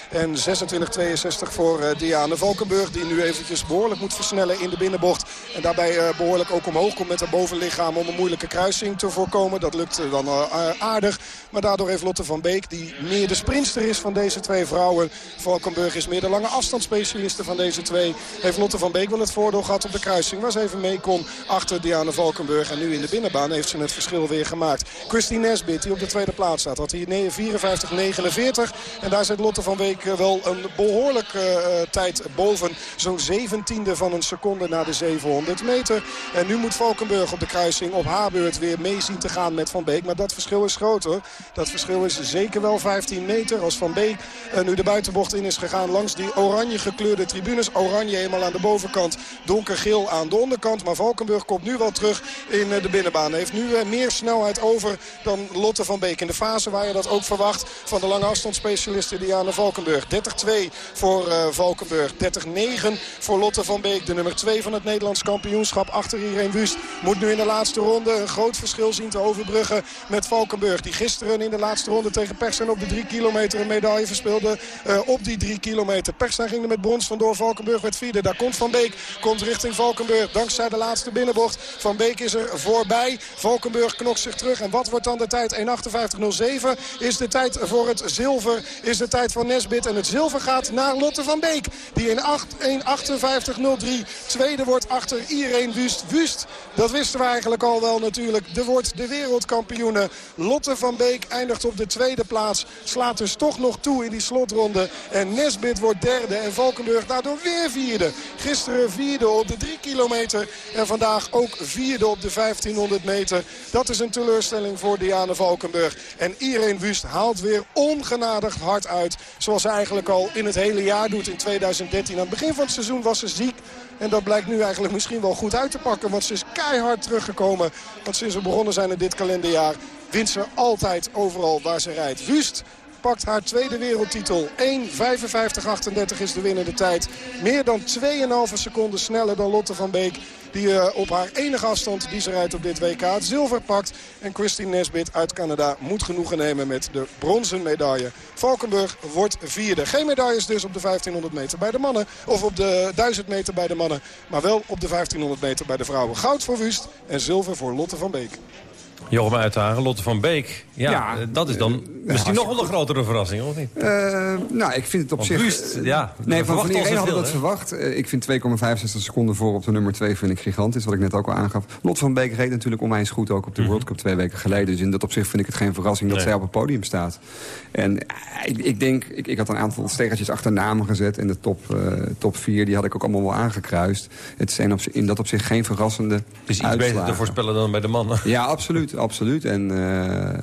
en 26-62 voor uh, Diane Valkenburg. Die nu eventjes behoorlijk moet versnellen in de binnenbocht. En daarbij uh, behoorlijk ook omhoog komt met haar bovenlichaam om een moeilijke kruising te voorkomen. Dat lukt uh, dan aardig. Maar daardoor heeft Lotte van Beek, die meer de sprinster is van deze twee vrouwen. Valkenburg is meer de lange afstandsspecialiste van deze twee. Heeft Lotte van Beek wel het voordeel gehad op de kruising. Waar ze even mee kon achter Diane Valkenburg. En nu in de binnenbaan heeft ze het verschil weer gemaakt. Christine Nesbit, die op de tweede plaats staat, had hier 54-49. En daar zit Lotte van Beek wel een behoorlijk tijd boven. Zo'n zeventiende van een seconde na de 700 meter. En nu moet Valkenburg op de kruising op haar weer mee zien te gaan met Van Beek. Maar dat verschil is groter. Dat verschil is zeker wel 15 meter. Als Van Beek uh, nu de buitenbocht in is gegaan langs die oranje gekleurde tribunes. Oranje helemaal aan de bovenkant. Donkergeel aan de onderkant. Maar Valkenburg komt nu wel terug in de binnenbaan. Heeft nu meer snelheid over dan Lotte van Beek. In de fase waar je dat ook verwacht van de lange afstandsspecialiste Diana Valkenburg. 30-2 voor Valkenburg. 30-9 voor Lotte van Beek. De nummer 2 van het Nederlands kampioenschap achter Irene Wust. Moet nu in de laatste ronde een groot verschil zien te overbruggen met Valkenburg. Die gisteren in de laatste ronde tegen Persen op de 3 kilometer een medaille verspeelde uh, op die 3 kilometer. Persen ging er met brons vandoor. Valkenburg werd vierde. Daar komt Van Beek. Komt richting Valkenburg. Dankzij de laatste binnenbocht Van Beek is er voorbij. Valkenburg knokt zich terug. En wat wordt dan de tijd? 1.58.07 is de tijd voor het zilver. Is de tijd van Nesbit. En het zilver gaat naar Lotte van Beek. Die in 1.58.03 tweede wordt achter Irene Wust. Wust, dat wisten we eigenlijk al wel natuurlijk. De wordt de wereldkampioene. Lotte van Beek eindigt op de tweede plaats. Slaat dus toch nog toe in die slotronde. En Nesbit wordt derde. En Valkenburg daardoor weer vierde. Gisteren vierde op de drie kilometer. En vandaag ook vierde op de 1500 meter. Dat is een teleurstelling voor Diane Valkenburg. En Irene Wust haalt weer ongenadig hard uit. Zoals ze eigenlijk al in het hele jaar doet in 2013. Aan het begin van het seizoen was ze ziek. En dat blijkt nu eigenlijk misschien wel goed uit te pakken. Want ze is keihard teruggekomen. Want sinds we begonnen zijn in dit kalenderjaar wint ze altijd overal waar ze rijdt. Wust pakt haar tweede wereldtitel. 1.55.38 is de winnende tijd. Meer dan 2,5 seconden sneller dan Lotte van Beek. Die uh, op haar enige afstand die ze rijdt op dit WK het zilver pakt. En Christine Nesbit uit Canada moet genoegen nemen met de bronzen medaille. Valkenburg wordt vierde. Geen medailles dus op de 1500 meter bij de mannen. Of op de 1000 meter bij de mannen. Maar wel op de 1500 meter bij de vrouwen. Goud voor Wust en zilver voor Lotte van Beek. Jochem Uithagen, Lotte van Beek. Ja, ja dat is dan uh, misschien nog wel een grotere verrassing, of niet? Uh, nou, ik vind het op zich... Wust, ja. Nee, van, iedereen hadden we dat verwacht. Uh, ik vind 2,65 seconden voor op de nummer 2 vind ik gigantisch. Wat ik net ook al aangaf. Lotte van Beek reed natuurlijk onwijs goed ook op de mm -hmm. World Cup twee weken geleden. Dus in dat opzicht vind ik het geen verrassing dat nee. zij op het podium staat. En ik, ik denk, ik, ik, had een aantal stegertjes achter namen gezet. En de top, top 4, die had ik ook allemaal wel aangekruist. Het zijn op, in dat opzicht geen verrassende Het is iets uitslagen. beter te voorspellen dan bij de mannen. Ja, absoluut absoluut. En, uh,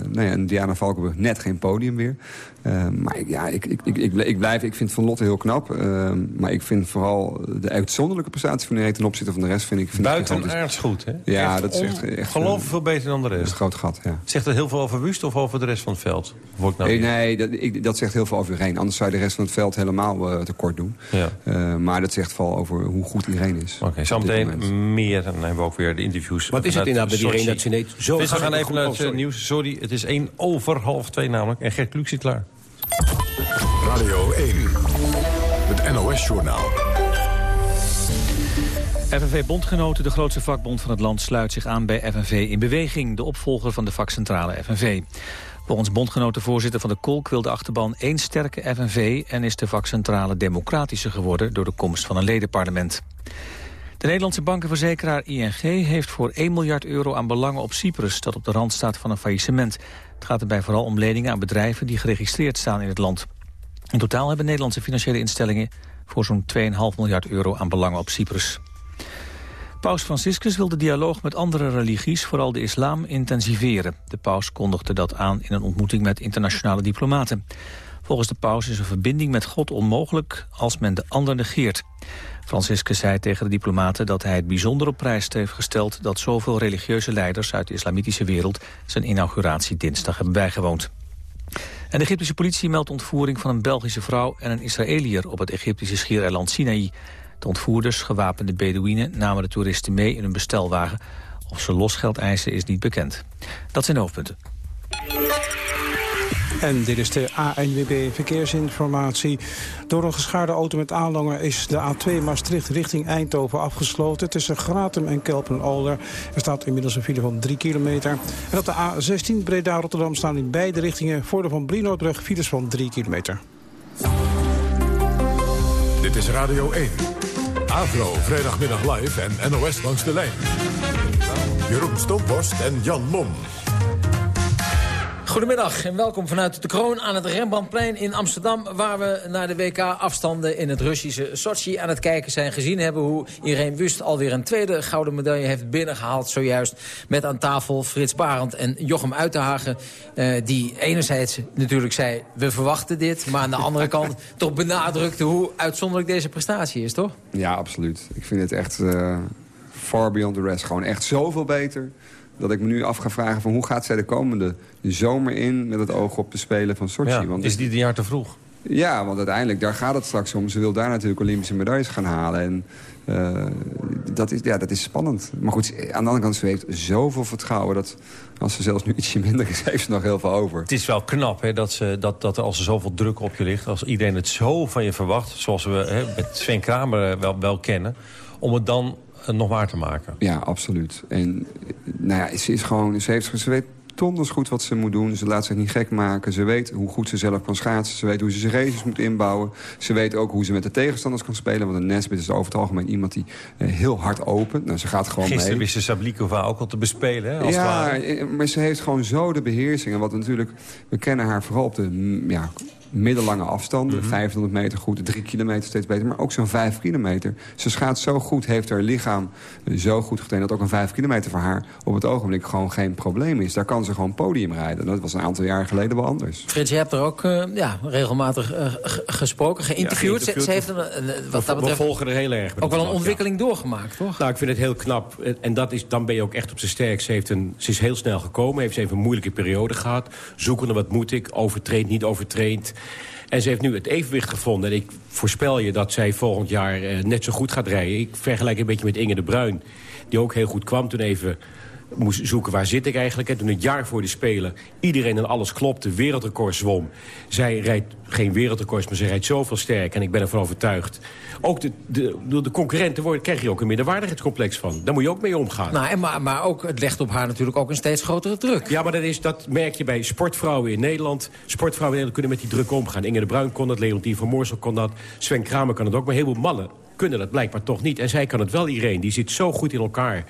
nou ja, en Diana Valkenburg net geen podium weer. Uh, maar ja, ik, ik, ik, ik, blijf, ik vind Van Lotte heel knap. Uh, maar ik vind vooral de uitzonderlijke prestatie van de ten opzichte van de rest... Vind ik, vind Buitenaards goed, hè? Ja, echt dat is echt... echt geloof veel beter dan de rest. een groot gat, ja. Zegt dat heel veel over Wust of over de rest van het veld? Nou nee, dat, ik, dat zegt heel veel over iedereen. Anders zou je de rest van het veld helemaal tekort doen. Ja. maar dat zegt vooral over hoe goed iedereen is. Oké, okay, zometeen meer. Dan hebben we ook weer de interviews. Wat is het inderdaad met iedereen dat ze niet zo... We gaan even naar het nieuws. Sorry, het is 1 over half 2 namelijk. En Gert Kluk zit klaar. Radio 1, het NOS-journaal. FNV-bondgenoten, de grootste vakbond van het land, sluit zich aan bij FNV in Beweging, de opvolger van de vakcentrale FNV. Volgens bondgenotenvoorzitter van de Kolk wil de achterban één sterke FNV en is de vakcentrale democratischer geworden door de komst van een ledenparlement. De Nederlandse bankenverzekeraar ING heeft voor 1 miljard euro aan belangen op Cyprus... dat op de rand staat van een faillissement. Het gaat erbij vooral om leningen aan bedrijven die geregistreerd staan in het land. In totaal hebben Nederlandse financiële instellingen voor zo'n 2,5 miljard euro aan belangen op Cyprus. Paus Franciscus wil de dialoog met andere religies, vooral de islam, intensiveren. De paus kondigde dat aan in een ontmoeting met internationale diplomaten. Volgens de paus is een verbinding met God onmogelijk als men de ander negeert. Franciscus zei tegen de diplomaten dat hij het bijzonder op prijs heeft gesteld... dat zoveel religieuze leiders uit de islamitische wereld... zijn inauguratie dinsdag hebben bijgewoond. En de Egyptische politie meldt ontvoering van een Belgische vrouw... en een Israëliër op het Egyptische schiereiland Sinaï. De ontvoerders, gewapende Bedouinen, namen de toeristen mee in een bestelwagen. Of ze losgeld eisen is niet bekend. Dat zijn hoofdpunten. En dit is de ANWB Verkeersinformatie. Door een geschaarde auto met aanlanger is de A2 Maastricht richting Eindhoven afgesloten. Tussen Gratum en Kelpen-Older. Er staat inmiddels een file van 3 kilometer. En op de A16 Breda-Rotterdam staan in beide richtingen... voor de Van Brinobrug files van 3 kilometer. Dit is Radio 1. Avro, vrijdagmiddag live en NOS langs de lijn. Jeroen Stomborst en Jan Mom. Goedemiddag en welkom vanuit de kroon aan het Rembrandtplein in Amsterdam... waar we naar de WK-afstanden in het Russische Sochi aan het kijken zijn. Gezien hebben hoe Irene Wust alweer een tweede gouden medaille heeft binnengehaald. Zojuist met aan tafel Frits Barend en Jochem Uitenhagen. Uh, die enerzijds natuurlijk zei, we verwachten dit. Maar aan de andere kant toch benadrukte hoe uitzonderlijk deze prestatie is, toch? Ja, absoluut. Ik vind het echt uh, far beyond the rest. Gewoon echt zoveel beter dat ik me nu af ga vragen van hoe gaat zij de komende zomer in... met het oog op de Spelen van Sochi. Ja, Want is die een jaar te vroeg? Ja, want uiteindelijk, daar gaat het straks om. Ze wil daar natuurlijk Olympische medailles gaan halen. En uh, dat, is, ja, dat is spannend. Maar goed, aan de andere kant, ze heeft zoveel vertrouwen... dat als ze zelfs nu ietsje minder is, heeft ze nog heel veel over. Het is wel knap hè, dat, ze, dat, dat als er zoveel druk op je ligt... als iedereen het zo van je verwacht, zoals we hè, met Sven Kramer wel, wel kennen... om het dan nog waar te maken. Ja, absoluut. En nou ja, ze, is gewoon, ze, heeft, ze weet donders goed wat ze moet doen. Ze laat zich niet gek maken. Ze weet hoe goed ze zelf kan schaatsen. Ze weet hoe ze zijn races moet inbouwen. Ze weet ook hoe ze met de tegenstanders kan spelen. Want een Nesbit is over het algemeen iemand die uh, heel hard opent. Nou, ze gaat gewoon Gisteren mee. wist ze Sablikova ook al te bespelen. Hè, als ja, het maar ze heeft gewoon zo de beheersing. En wat natuurlijk, we kennen haar vooral op de ja, middellange afstanden. Mm 500 meter goed, 3 kilometer steeds beter. Maar ook zo'n 5 kilometer. Ze schaat zo goed, heeft haar lichaam zo goed getraind... dat ook een 5 kilometer voor haar op het ogenblik gewoon geen probleem is. Daar kan ze gewoon podium rijden. Dat was een aantal jaar geleden wel anders. Frits, je hebt er ook uh, ja, regelmatig uh, gesproken, geïnterviewd. Ja. Ze, ze, heeft een, uh, wat dat betreft, we volgen er heel erg. Ook wel een ontwikkeling ja. doorgemaakt, toch? Nou, ik vind het heel knap. En dat is, dan ben je ook echt op zijn sterk. Ze, heeft een, ze is heel snel gekomen, heeft ze even een moeilijke periode gehad. Zoekende, wat moet ik? Overtraind, niet overtraind. En ze heeft nu het evenwicht gevonden. En ik voorspel je dat zij volgend jaar uh, net zo goed gaat rijden. Ik vergelijk een beetje met Inge de Bruin. Die ook heel goed kwam toen even moest zoeken waar zit ik eigenlijk. En toen het jaar voor de Spelen iedereen en alles klopte, wereldrecord zwom. Zij rijdt geen wereldrecords, maar ze rijdt zoveel sterk. En ik ben ervan overtuigd. Ook de, de, de, de concurrenten worden, krijg je ook een minderwaardigheidscomplex van. Daar moet je ook mee omgaan. Nou, en maar, maar ook, het legt op haar natuurlijk ook een steeds grotere druk. Ja, maar dat, is, dat merk je bij sportvrouwen in Nederland. Sportvrouwen in Nederland kunnen met die druk omgaan. Inge de Bruin kon dat, Leontien van Moorsel kon dat. Sven Kramer kan het ook, maar heel veel mannen kunnen dat blijkbaar toch niet. En zij kan het wel, Irene. Die zit zo goed in elkaar.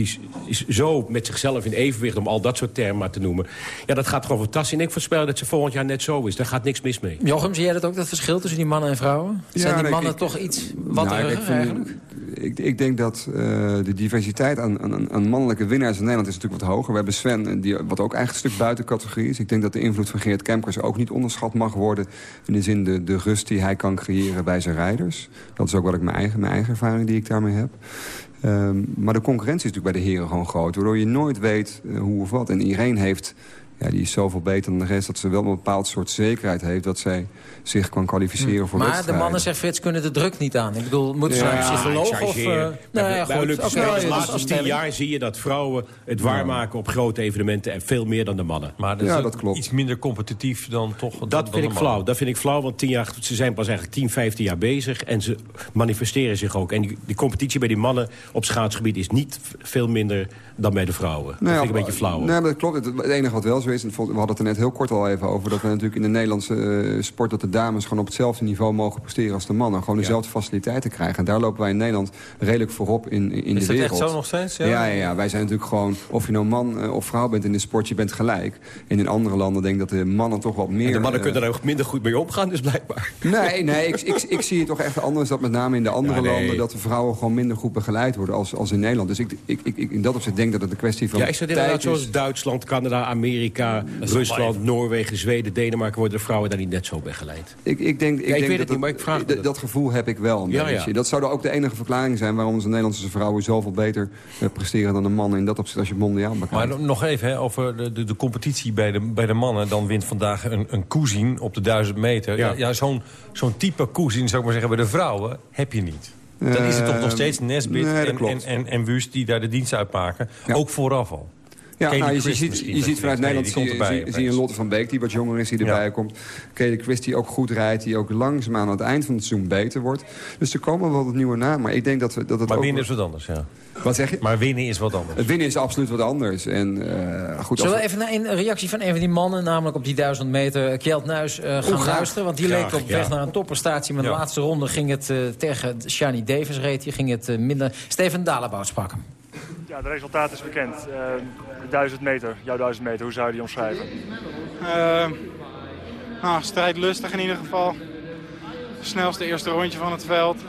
Die is, is, zo met zichzelf in evenwicht, om al dat soort termen maar te noemen. Ja, dat gaat gewoon fantastisch. En ik voorspel dat ze volgend jaar net zo is. Daar gaat niks mis mee. Jochem, zie jij dat ook, dat verschil tussen die mannen en vrouwen? Ja, Zijn die nee, mannen ik, toch iets wat nou, ik, vind, eigenlijk? Ik, ik, denk dat uh, de diversiteit aan, aan, aan, mannelijke winnaars in Nederland is natuurlijk wat hoger. We hebben Sven, die, wat ook eigenlijk een stuk buiten categorie is. Ik denk dat de invloed van Geert Kemkers ook niet onderschat mag worden. In de zin de, de rust die hij kan creëren bij zijn rijders. Dat is ook wat ik mijn eigen, mijn eigen ervaring die ik daarmee heb. Um, maar de concurrentie is natuurlijk bij de heren gewoon groot. Waardoor je nooit weet uh, hoe of wat. En Irene heeft, ja, die is zoveel beter dan de rest... dat ze wel een bepaald soort zekerheid heeft... dat zij zich kan kwalificeren voor Maar wedstrijden. de mannen, zegt Frits, kunnen de druk niet aan. Ik bedoel, moeten ze Ja, een psycholoog of... Uh, nou ja, goed. Spelen de dat laatste tien jaar zie je dat vrouwen het waarmaken op grote evenementen... en veel meer dan de mannen. Maar dat is ook iets minder competitief dan toch Dat dan vind ik flauw. Dat vind ik flauw, want tien jaar, ze zijn pas eigenlijk 10, 15 jaar bezig. En ze manifesteren zich ook. En die, die competitie bij die mannen op schaatsgebied is niet veel minder dan bij de vrouwen. dat Nou ja, vind ik een beetje flauw. Nee, maar dat klopt. Het, het enige wat wel zo is, en we hadden het er net heel kort al even over... dat we natuurlijk in de Nederlandse eh, sport... dat de dames gewoon op hetzelfde niveau mogen presteren als de mannen. Gewoon dezelfde faciliteiten krijgen. En daar lopen wij in Nederland redelijk voorop in, in Is de dat wereld. echt zo nog steeds? Ja? Ja, ja, ja, wij zijn natuurlijk gewoon... of je nou man eh, of vrouw bent in de sport, je bent gelijk. En in andere landen denk ik dat de mannen toch wat meer... En de mannen eh, kunnen er ook minder goed mee omgaan, dus blijkbaar. Nee, nee ik, ik, ik zie het toch echt anders dat met name in de andere Ja, nee. landen... dat de vrouwen gewoon minder goed begeleid worden als, als in Nederland. Dus ik, ik, ik, in dat opzicht denk dat het een kwestie van Ja, ik zeg inderdaad is. zoals Duitsland, Canada, Amerika, Rusland, Noorwegen, Zweden, Denemarken... worden de vrouwen daar niet net zo begeleid. Ik, ik denk, ik Ja, ik denk weet dat het niet, maar ik vraag dat. dat gevoel heb ik wel een Ja, beetje. ja. Dat zou ook de enige verklaring zijn waarom onze Nederlandse vrouwen zoveel beter eh, presteren dan de mannen. In dat opzicht als je het mondiaal bekijkt. Maar nog even hè, over de, de, de competitie bij de, bij de mannen. Dan wint vandaag een, een Koezien op de 1000 meter. Ja, Zo'n zo'n type Koezien, zou ik maar zeggen, bij de vrouwen heb je niet. Dan is het toch nog Ehm, steeds Nesbit nee, en, en, en Wust die daar de dienst uitmaken. Ja. Ook vooraf al. Ja, nou, je, ziet, je ziet vanuit Nederland nee, zie, erbij zie, zie je een. Lotte van Beek die wat jonger is, die erbij komt. Kelly Christ die ook goed rijdt, die ook langzaamaan aan het eind van het seizoen beter wordt. Dus er komen wel wat nieuwe namen. Maar ik denk dat, we, dat het Maar ook... winnen is wat anders, ja. Wat zeg je? Maar winnen is wat anders. Het winnen is absoluut wat anders. En, eh, goed, Zullen we even naar een reactie van een van die mannen... namelijk op die duizend meter Kjeld Nuis eh, gaan luisteren? Want die Graag, leek op weg ja. naar een topprestatie. Maar de Ja. laatste ronde ging het eh, tegen Shani Davis reed. Die ging het eh, minder... Steven Dalebout sprak hem. Ja, de resultaat is bekend. Eh, de 1000 meter, jouw 1000 meter, hoe zou je die omschrijven? Eh, nou, strijdlustig in ieder geval. Snelste eerste rondje van het veld.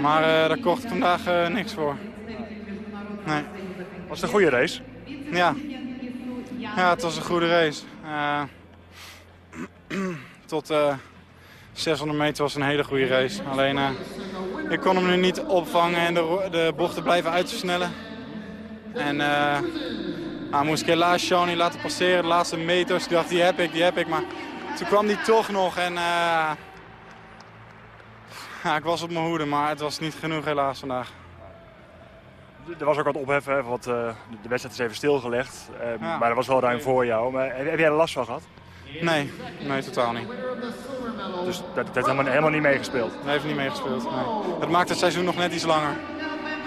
Maar eh, daar kocht ik vandaag eh, niks voor. Nee. Was het een goede race? Ja. Ja, het was een goede race. Eh, tot eh 600 meter was een hele goede race. Alleen, eh, ik kon hem nu niet opvangen en de, de bochten blijven uitversnellen. En eh nou, moest ik helaas Shawnee laten passeren, de laatste meters. Ik dacht, die heb ik, die heb ik. Maar toen kwam die toch nog en... eh, ja, ik was op mijn hoede, maar het was niet genoeg helaas vandaag. Er was ook wat ophef, hè, want de wedstrijd is even stilgelegd. Eh, Ja. Maar dat was wel ruim voor jou. Maar heb, heb jij er last van gehad? Nee, nee, totaal niet. Dus dat, dat heeft helemaal, helemaal niet meegespeeld. Hij heeft niet meegespeeld. Nee. Het maakt het seizoen nog net iets langer.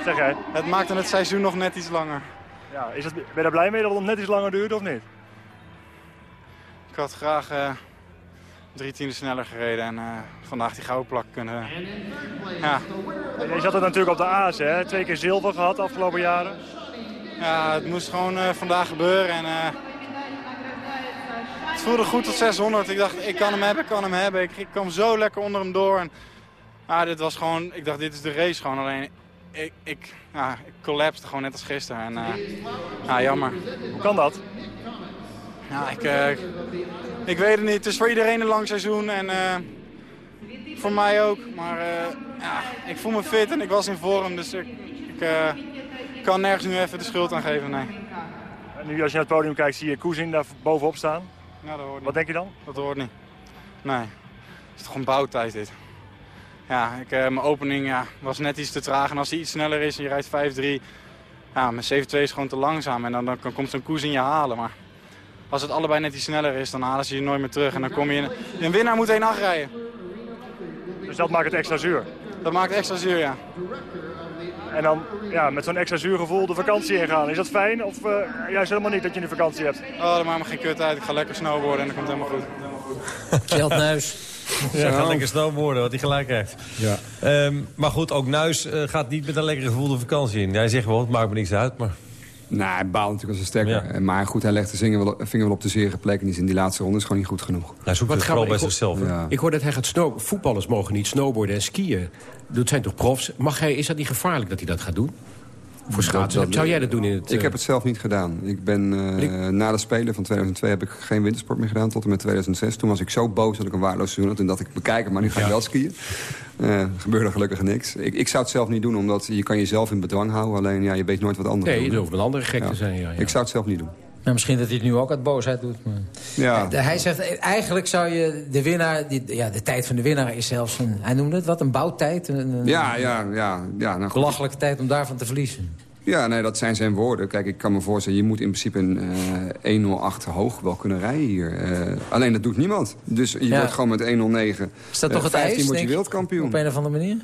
zeg jij? Het maakte het seizoen nog net iets langer. Ja, is het, ben je daar blij mee dat het net iets langer duurt of niet? Ik had graag uh, drie tienden sneller gereden en uh, vandaag die gouden plak kunnen. Ja. Je zat er natuurlijk op de A's, hè? Twee keer zilver gehad de afgelopen jaren. Ja, het moest gewoon uh, vandaag gebeuren. En, het voelde goed tot 600. Ik dacht, ik kan hem hebben, ik kan hem hebben. Ik, ik kwam zo lekker onder hem door. En, ja, dit was gewoon, ik dacht, dit is de race gewoon. Alleen, ik, ik, ja, ik collapste gewoon net als gisteren. En, uh, ja, jammer. Hoe kan dat? Ja, ik, uh, ik weet het niet. Het is voor iedereen een lang seizoen. En uh, voor mij ook. Maar ja, ik voel me fit en ik was in vorm. Dus ik, ik kan nergens nu even de schuld aan geven, nee. En nu als je naar het podium kijkt, zie je Koezin daar bovenop staan. Ja, dat hoort niet. Wat denk je dan? Dat hoort niet. Nee. Het is toch een bouwtijd dit. Ja, ik, uh, mijn opening ja, was net iets te traag. En als hij iets sneller is en je rijdt 5-3... Ja, mijn 7-2 is gewoon te langzaam. En dan, dan, dan komt zo'n koers in je halen. Maar als het allebei net iets sneller is, dan halen ze je nooit meer terug. En dan kom je in... Een winnaar moet 1-8 rijden. Dus dat maakt het extra zuur? Dat maakt extra zuur, ja. En dan ja, met zo'n extra zuurgevoel de vakantie ingaan. Is dat fijn of uh, juist helemaal niet dat je een vakantie hebt? Oh, dat maakt me geen kut uit. Ik ga lekker snowboarden en dat komt helemaal goed. Kjeld Nuis. Ja, gaat lekker snowboarden, wat hij gelijk heeft. Ja. Um, maar goed, ook Nuis uh, gaat niet met een lekkere gevoel de vakantie in. Hij zegt wel, het maakt me niks uit, maar... Nou, hij baalt natuurlijk als een stekker. Ja. Maar goed, hij legt de vinger wel, vinger wel op de zere plek. En die is in die laatste ronde is gewoon niet goed genoeg. Hij zoekt het vooral bij zichzelf. Ja. Ik hoor dat hij gaat snow Voetballers mogen niet snowboarden en skiën. Dat zijn toch profs? Mag hij, is dat niet gevaarlijk dat hij dat gaat doen? Voor schaatsen. Dat, dat, Zou jij dat doen in het... Ik heb het zelf niet gedaan. Ik ben uh, na de Spelen van 2002 heb ik geen wintersport meer gedaan tot en met 2006. Toen was ik zo boos dat ik een waardeloos seizoen had. En dat ik bekijken, maar nu ga ik ja. wel skiën. Uh, gebeurde gelukkig niks. Ik, ik zou het zelf niet doen, omdat je kan jezelf in bedwang houden. Alleen ja, je weet nooit wat anderen nee, doen. Nee, je hoeft een andere gek ja. te zijn. Ja, ik zou het zelf niet doen. Nou, misschien dat hij het nu ook uit boosheid doet. Maar... Ja. Hij zegt, eigenlijk zou je de winnaar... Die, ja, de tijd van de winnaar is zelfs een... Hij noemde het wat, een bouwtijd? Een, een ja, ja, ja. ja nou, belachelijke tijd om daarvan te verliezen. Ja, nee, dat zijn zijn woorden. Kijk, ik kan me voorstellen, je moet in principe een uh, 1-0-8 hoog wel kunnen rijden hier. Uh, alleen dat doet niemand. Dus je ja. wordt gewoon met 1-0-9. Is dat toch het 15 ijs, je wereldkampioen. Op een of andere manier?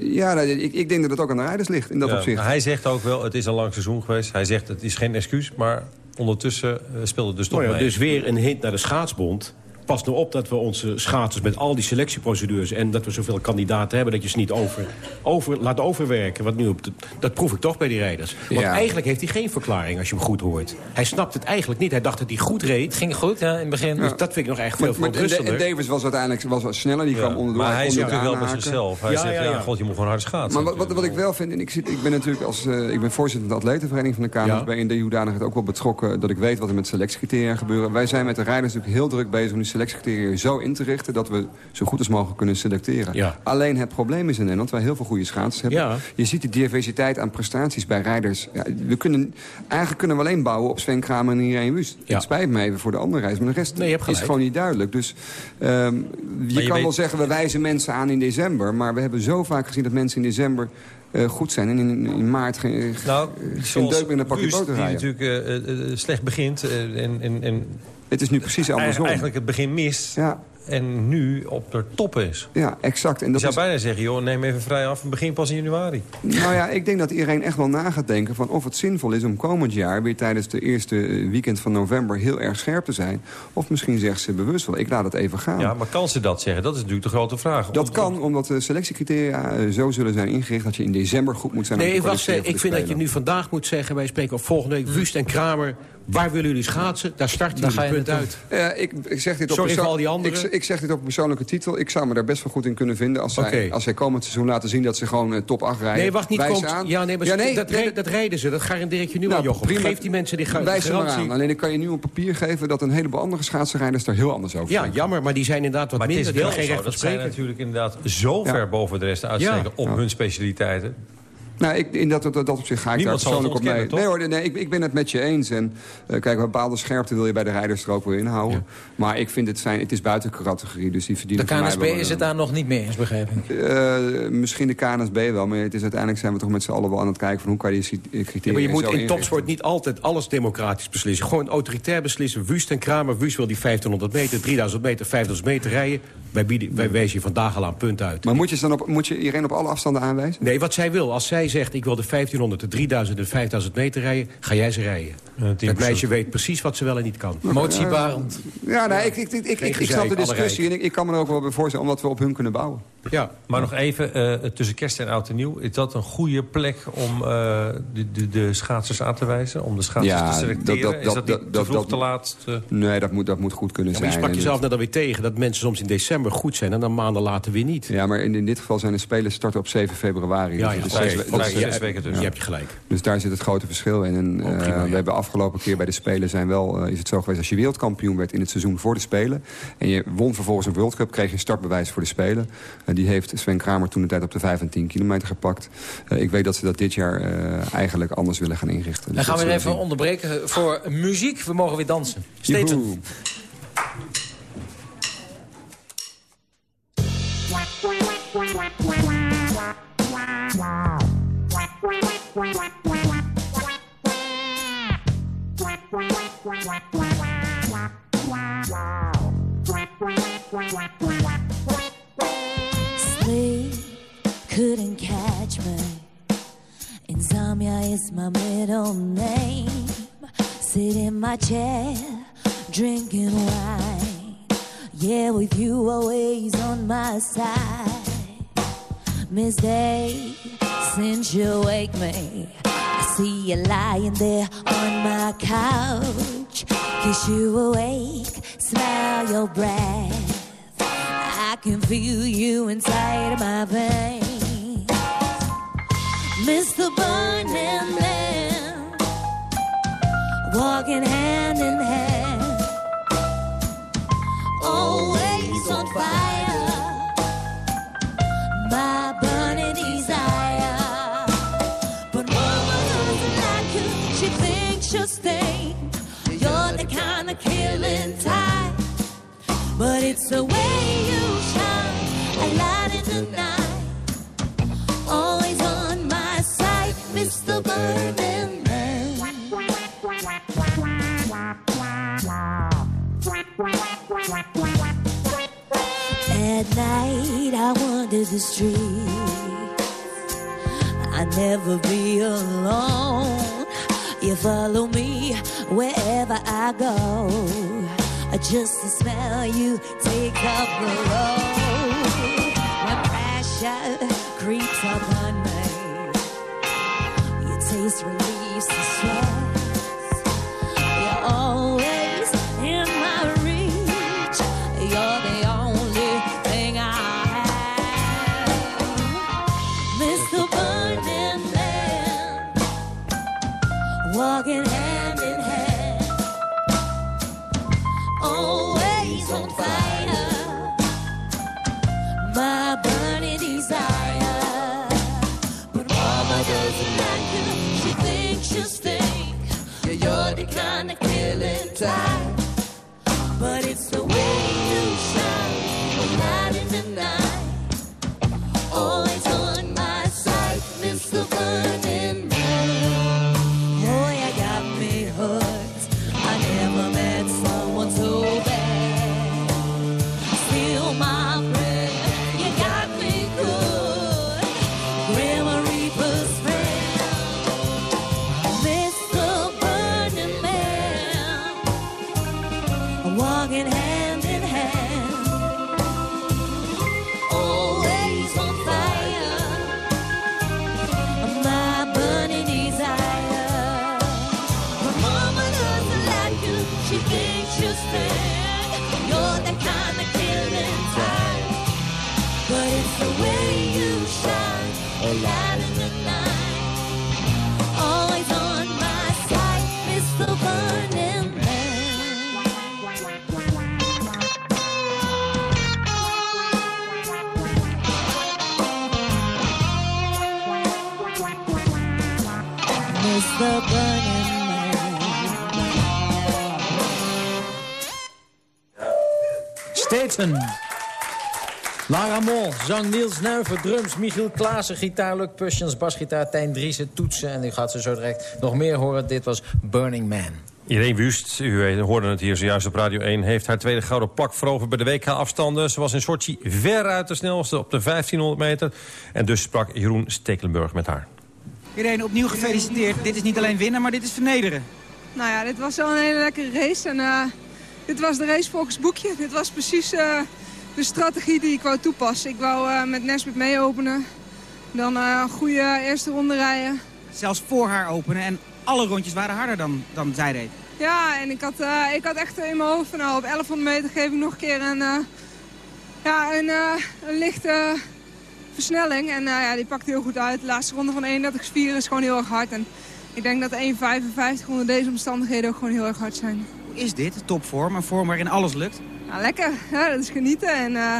Ja, nou, ik, ik, denk dat het ook aan de rijders ligt in dat ja, opzicht. Hij zegt ook wel, het is een lang seizoen geweest. Hij zegt, het is geen excuus, maar ondertussen uh, speelde dus toch oh ja, mee. Dus weer een hint naar de schaatsbond pas nou op dat we onze schaatsers met al die selectieprocedures... en dat we zoveel kandidaten hebben, dat je ze niet over, over, laat overwerken. Want nu op de, dat proef ik toch bij die rijders. Want Ja. eigenlijk heeft hij geen verklaring als je hem goed hoort. Hij snapt het eigenlijk niet. Hij dacht dat hij goed reed. Het ging goed, ja, in het begin. Dus dat vind ik nog echt veel verontrustender. en Davis was uiteindelijk was wat sneller, die Ja, kwam onderdoor. maar hij niet natuurlijk wel bij zichzelf. Hij Ja, zegt, ja, ja, ja. god, je moet gewoon hard schaatsen. Maar wat, wat, wat ik wel vind, en ik, zit, ik ben natuurlijk als eh, ik ben voorzitter van de atletenvereniging van de KNSB... Ja. in die hoedanigheid ook wel betrokken dat ik weet wat er met selectiecriteria gebeuren. Wij zijn met de rijders natuurlijk heel druk bezig om die selectiecriteria zo in te richten... dat we zo goed als mogelijk kunnen selecteren. Ja. Alleen het probleem is in Nederland, wij heel veel goede schaatsers hebben. Ja. Je ziet de diversiteit aan prestaties bij rijders. Ja, we kunnen, eigenlijk kunnen we alleen bouwen op Sven Kramer en Irene Wust. Ja. Het spijt me even voor de andere reis, maar de rest Nee, is gewoon niet duidelijk. Dus ehm, je, je kan weet- wel zeggen, we wijzen mensen aan in december... maar we hebben zo vaak gezien dat mensen in december eh, goed zijn... en in, in maart geen, Nou, geen deuk in een pakje boter die natuurlijk eh, eh, slecht begint eh, en, en, en Het is nu precies andersom. eigenlijk het begin mist... Ja, en nu op de top is. ja, exact. En Je dat zou is, bijna zeggen, joh, neem even vrij af en begin pas in januari. nou ja, ik denk dat iedereen echt wel na gaat denken... van of het zinvol is om komend jaar... weer tijdens de eerste eh, weekend van november heel erg scherp te zijn. Of misschien zegt ze bewust wel, ik laat het even gaan. Ja, maar kan ze dat zeggen? Dat is natuurlijk de grote vraag. Dat Om- kan, omdat de selectiecriteria eh, zo zullen zijn ingericht... dat je in december goed moet zijn Nee, te ik, was, eh, ik vind dat je nu vandaag moet zeggen... wij spreken op volgende week Wust en Kramer... waar willen jullie schaatsen? Daar starten Daar jullie ga je punt uit. Ja, ik, ik zeg dit op Sorry perso- voor al die anderen. Ik, ik zeg dit op persoonlijke titel. Ik zou me daar best wel goed in kunnen vinden... als, zij, als zij komend seizoen laten zien dat ze gewoon eh, top 8 rijden. Nee, wacht niet. Komt, aan. ja, nee, maar Ja, nee, dat, nee, rijden, dat rijden ze. Dat garandeer ik je nu Nou, al, Jochem. prima. Geef die mensen die ga- Wijs ze maar garantie. aan. Alleen ik kan je nu op papier geven dat een heleboel andere schaatsenrijders er heel anders over Ja, denken. jammer, maar die zijn inderdaad wat Maar het minder. is wel geen zo recht van dat zij spreken. natuurlijk inderdaad zo ver boven de rest uitsteken op hun specialiteiten. Nou, ik, in dat, dat, dat opzicht ga ik Niemand daar persoonlijk op mee. Nee hoor, nee, ik, ik ben het met je eens. En uh, kijk, een bepaalde scherpte wil je bij de rijders er ook wel inhouden. Maar ik vind het zijn, het is buiten categorie, dus die De verdienen mij KNSB wel is het daar nog niet mee eens, begreep ik. Eh, misschien de KNSB wel, maar het is, uiteindelijk zijn we toch met z'n allen wel aan het kijken... van hoe kan je die eh, criteria Ja, maar je moet in inrichten. topsport niet altijd alles democratisch beslissen. Gewoon autoritair beslissen. Wust en Kramer. Wust wil die 1500 meter, 3000 meter, 5000 meter rijden. wij, bieden, wij wijzen je vandaag al aan punt uit. Maar moet je, dan op, moet je iedereen op alle afstanden aanwijzen? Nee, wat zij wil. Als zij zegt, ik wil de 1500, de 3000 en 5000 meter rijden... ga jij ze rijden. het meisje weet precies wat ze wel en niet kan. Motiebarend. Ja, nee, ik, ik, ik, ik, ik, ik snap de discussie en ik, ik kan me er ook wel bij voorstellen... omdat we op hun kunnen bouwen. Ja, maar nog even, uh, tussen kerst en oud en nieuw... is dat een goede plek om uh, de, de, de, schaatsers aan te wijzen? Om de schaatsers ja, te selecteren? Dat, dat, is dat, dat, te vroeg, te laat? Te... Nee, dat moet, dat moet goed kunnen ja, zijn. Maar je sprak jezelf net alweer tegen dat mensen soms in december goed zijn... en dan maanden later weer niet. Ja, maar in, in dit geval zijn de Spelen starten op 7 februari. Ja, dus ja, zes, dat is zes weken dus. Je hebt je gelijk. Dus daar zit het grote verschil in. En, oh, prima, uh, we hebben afgelopen keer bij de Spelen zijn wel, uh, is het zo geweest... als je wereldkampioen werd in het seizoen voor de Spelen... en je won vervolgens een World Cup, kreeg je een startbewijs voor de Spelen. Die heeft Sven Kramer toen de tijd op de 5 en 10 kilometer gepakt. ik weet dat ze dat dit jaar eigenlijk anders willen gaan inrichten. Dus Dan gaan we even zien. onderbreken voor muziek. We mogen weer dansen. Sleep couldn't catch me. Insomnia is my middle name. Sit in my chair, drinking wine. Yeah, with you always on my side. Miss Day, since you wake me, I see you lying there on my couch. Kiss you awake, smell your breath. I can feel you inside of my veins. Mr. Burning Man, walking hand in hand, always on fire. My burning desire, but Mama doesn't like you. She thinks staying. You're the kind of killing type, but it's the way you shine, a light in the night, Man. At night, I wander the streets. I never be alone. You follow me wherever I go. I just to smell you take up the road. Pressure creeps upon Please release the stress. Staten. Lara Mol, zang Niels Nuiver, drums, Michiel Klaassen, gitaar, Luc Pushens, basgitaar, Tijn Driessen, toetsen. En u gaat ze zo direct nog meer horen. Dit was Burning Man. Irene Wust, u hoorde het hier zojuist op Radio 1... heeft haar tweede gouden plak veroverd bij de WK-afstanden. Ze was in Sochi veruit de snelste op de 1500 meter. En dus sprak Jeroen Stekelenburg met haar. Irene, opnieuw gefeliciteerd. Dit is niet alleen winnen, maar dit is vernederen. Nou ja, dit was wel een hele lekkere race. En uh, dit was de race volgens boekje. Dit was precies uh, de strategie die ik wou toepassen. Ik wou uh, met Nesbit mee openen. Dan een goede eerste ronde rijden. Zelfs voor haar openen. En alle rondjes waren harder dan, dan zij deed. Ja, en ik had, ik had echt in mijn hoofd van nou, op 1100 meter geef ik nog een keer een, ja, een, een lichte versnelling. En ja, die pakte heel goed uit. De laatste ronde van 31.4 is gewoon heel erg hard. En ik denk dat 1,55 onder deze omstandigheden ook gewoon heel erg hard zijn. Is dit, topvorm? Een vorm waarin alles lukt? Nou, lekker. Ja, dat is genieten. En uh,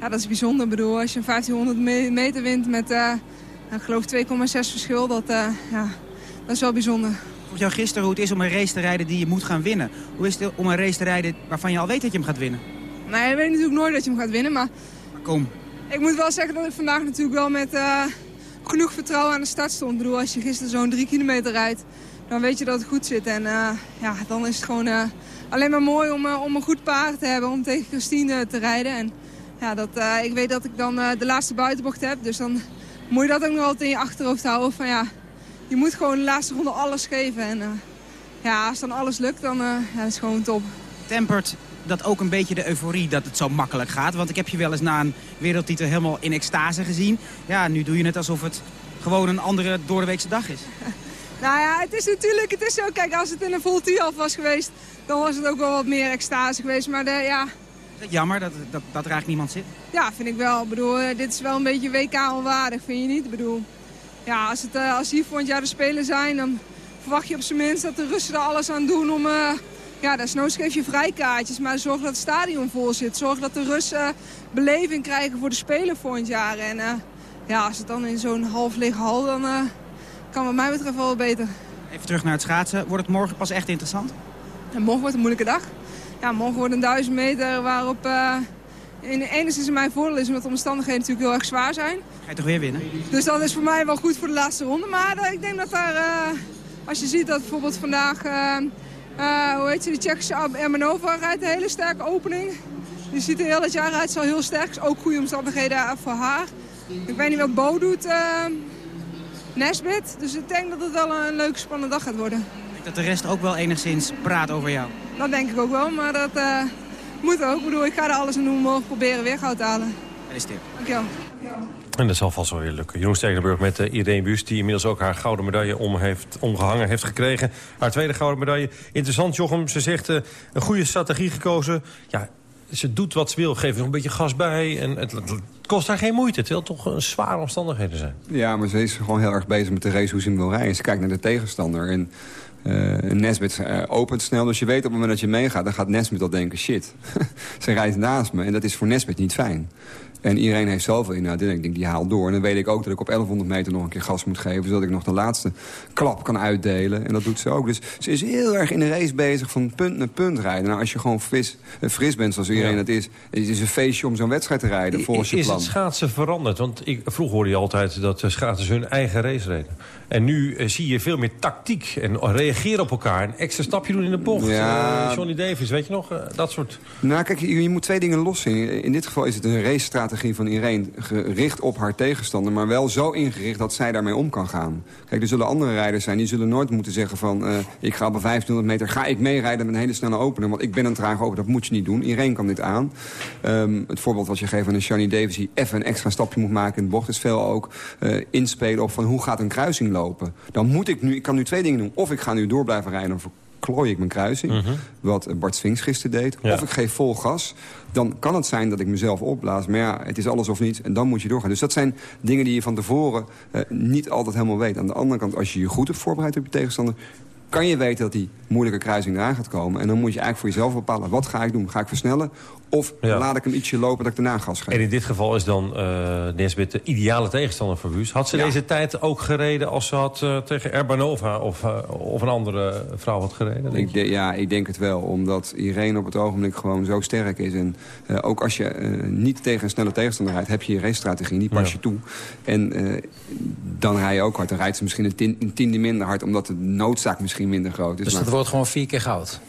ja, dat is bijzonder. Ik bedoel, als je een 1500 meter wint met, uh, ik geloof 2,6 verschil, dat, uh, ja, dat is wel bijzonder. Vroeg jou gisteren hoe het is om een race te rijden die je moet gaan winnen. Hoe is het om een race te rijden waarvan je al weet dat je hem gaat winnen? Nee, je weet natuurlijk nooit dat je hem gaat winnen, maar... maar kom. Ik moet wel zeggen dat ik vandaag natuurlijk wel met genoeg vertrouwen aan de start stond. Ik bedoel, als je gisteren zo'n drie kilometer rijdt, dan weet je dat het goed zit. En uh, ja, dan is het gewoon uh, alleen maar mooi om, uh, om een goed paard te hebben om tegen Christine te rijden. En ja, dat, ik weet dat ik dan de laatste buitenbocht heb, dus dan moet je dat ook nog altijd in je achterhoofd houden. Van, ja, je moet gewoon de laatste ronde alles geven. En ja, als dan alles lukt, dan ja, is gewoon top. Tempert dat ook een beetje de euforie dat het zo makkelijk gaat? Want ik heb je wel eens na een wereldtitel helemaal in extase gezien. Ja, nu doe je het alsof het gewoon een andere doordeweekse dag is. Nou ja, het is natuurlijk, het is zo, kijk, als het in een vol af was geweest, dan was het ook wel wat meer extase geweest. Maar de, ja... Is het jammer dat, dat, dat er eigenlijk niemand zit? Ja, vind ik wel. Ik bedoel, eh, dit is wel een beetje WK-onwaardig, vind je niet? Ik bedoel, ja, als, het, eh, als hier volgend jaar de Spelen zijn, dan verwacht je op zijn minst dat de Russen er alles aan doen om... Uh, ja, desnoods geef je vrijkaartjes, maar zorg dat het stadion vol zit. Zorg dat de Russen beleving krijgen voor de Spelen volgend jaar. En uh, ja, als het dan in zo'n half lege hal, dan uh, kan wat mij betreft wel beter. Even terug naar het schaatsen. Wordt het morgen pas echt interessant? Ja, morgen wordt een moeilijke dag. Ja, morgen wordt een duizend meter waarop... Uh, in, enigszins in mijn voordeel is omdat de omstandigheden natuurlijk heel erg zwaar zijn. Ga je toch weer winnen? Dus dat is voor mij wel goed voor de laatste ronde. Maar ik denk dat daar, als je ziet dat bijvoorbeeld vandaag hoe heet ze, de Tsjechische Ermanova rijdt een hele sterke opening. Die ziet er heel het jaar uit, zo heel sterk. Is ook goede omstandigheden voor haar. Ik weet niet wat Bo doet, Nesbit. Dus ik denk dat het wel een leuke, spannende dag gaat worden. Ik denk dat de rest ook wel enigszins praat over jou. Dat denk ik ook wel, maar dat uh, moet ook. Ik bedoel, ik ga er alles aan doen om morgen proberen weer goud te halen. Gefeliciteerd. Dankjewel. En dat zal vast wel weer lukken. Jeroen Stegenburg met uh, Irene Wust... die inmiddels ook haar gouden medaille om heeft, omgehangen heeft gekregen. Haar tweede gouden medaille. Interessant, Jochem. Ze zegt uh, een goede strategie gekozen. Ja, ze doet wat ze wil, geeft nog een beetje gas bij. En het, kost haar geen moeite, terwijl het toch zware omstandigheden zijn. Ja, maar ze is gewoon heel erg bezig met de race hoe ze hem wil rijden. Ze kijkt naar de tegenstander en... Uh, Nesbit uh, opent snel, dus je weet op het moment dat je meegaat... dan gaat Nesbit al denken, shit, ze rijdt naast me. En dat is voor Nesbit niet fijn. En iedereen heeft zoveel inhoud. En ik denk, die haalt door. En dan weet ik ook dat ik op 1100 meter nog een keer gas moet geven... zodat ik nog de laatste klap kan uitdelen. En dat doet ze ook. Dus ze is heel erg in de race bezig van punt naar punt rijden. Nou, als je gewoon fris, eh, fris bent zoals iedereen dat is... het is een feestje om zo'n wedstrijd te rijden volgens je plan. Is het schaatsen veranderd? Want ik, vroeger hoorde je altijd dat schaatsers hun eigen race reden. En nu uh, zie je veel meer tactiek en reageren op elkaar. Een extra stapje doen in de bocht. Ja. Uh, Johnny Davis, weet je nog? Uh, dat soort... Nou, kijk, je, je, moet twee dingen los zien. In dit geval is het een racestrategie van Irene... gericht op haar tegenstander, maar wel zo ingericht... dat zij daarmee om kan gaan. Kijk, er zullen andere rijders zijn... die zullen nooit moeten zeggen van... ik ga op een 1500 meter, ga ik meerijden met een hele snelle opener... want ik ben een trage opener, dat moet je niet doen. Irene kan dit aan. Um, het voorbeeld wat je geeft aan een Johnny Davis... die even een extra stapje moet maken in de bocht... is veel ook inspelen op van hoe gaat een kruising lopen. Dan moet ik nu, ik kan nu twee dingen doen. Of ik ga nu door blijven rijden of klooi ik mijn kruising. Mhm. Wat Bart Swings gisteren deed. Of ik geef vol gas. Dan kan het zijn dat ik mezelf opblaas. Maar ja, het is alles of niets. En dan moet je doorgaan. Dus dat zijn dingen die je van tevoren uh, niet altijd helemaal weet. Aan de andere kant, als je je goed hebt voorbereid op je tegenstander kan je weten dat die moeilijke kruising eraan gaat komen. En dan moet je eigenlijk voor jezelf bepalen, wat ga ik doen? Ga ik versnellen? Of laat ik hem ietsje lopen dat ik daarna gas geef? En in dit geval is dan uh, Nesbit de ideale tegenstander voor Wust. Had ze deze tijd ook gereden als ze had uh, tegen Erbanova of, uh, of een andere vrouw had gereden? Ik de, ja, ik denk het wel. Omdat Irene op het ogenblik gewoon zo sterk is. En ook als je niet tegen een snelle tegenstander rijdt... heb je je race-strategie, die pas je toe. En dan rij je ook hard. Dan rijdt ze misschien een, tien, een tiende minder hard... omdat de noodzaak misschien minder groot is. Dus maar... dat wordt gewoon vier keer goud?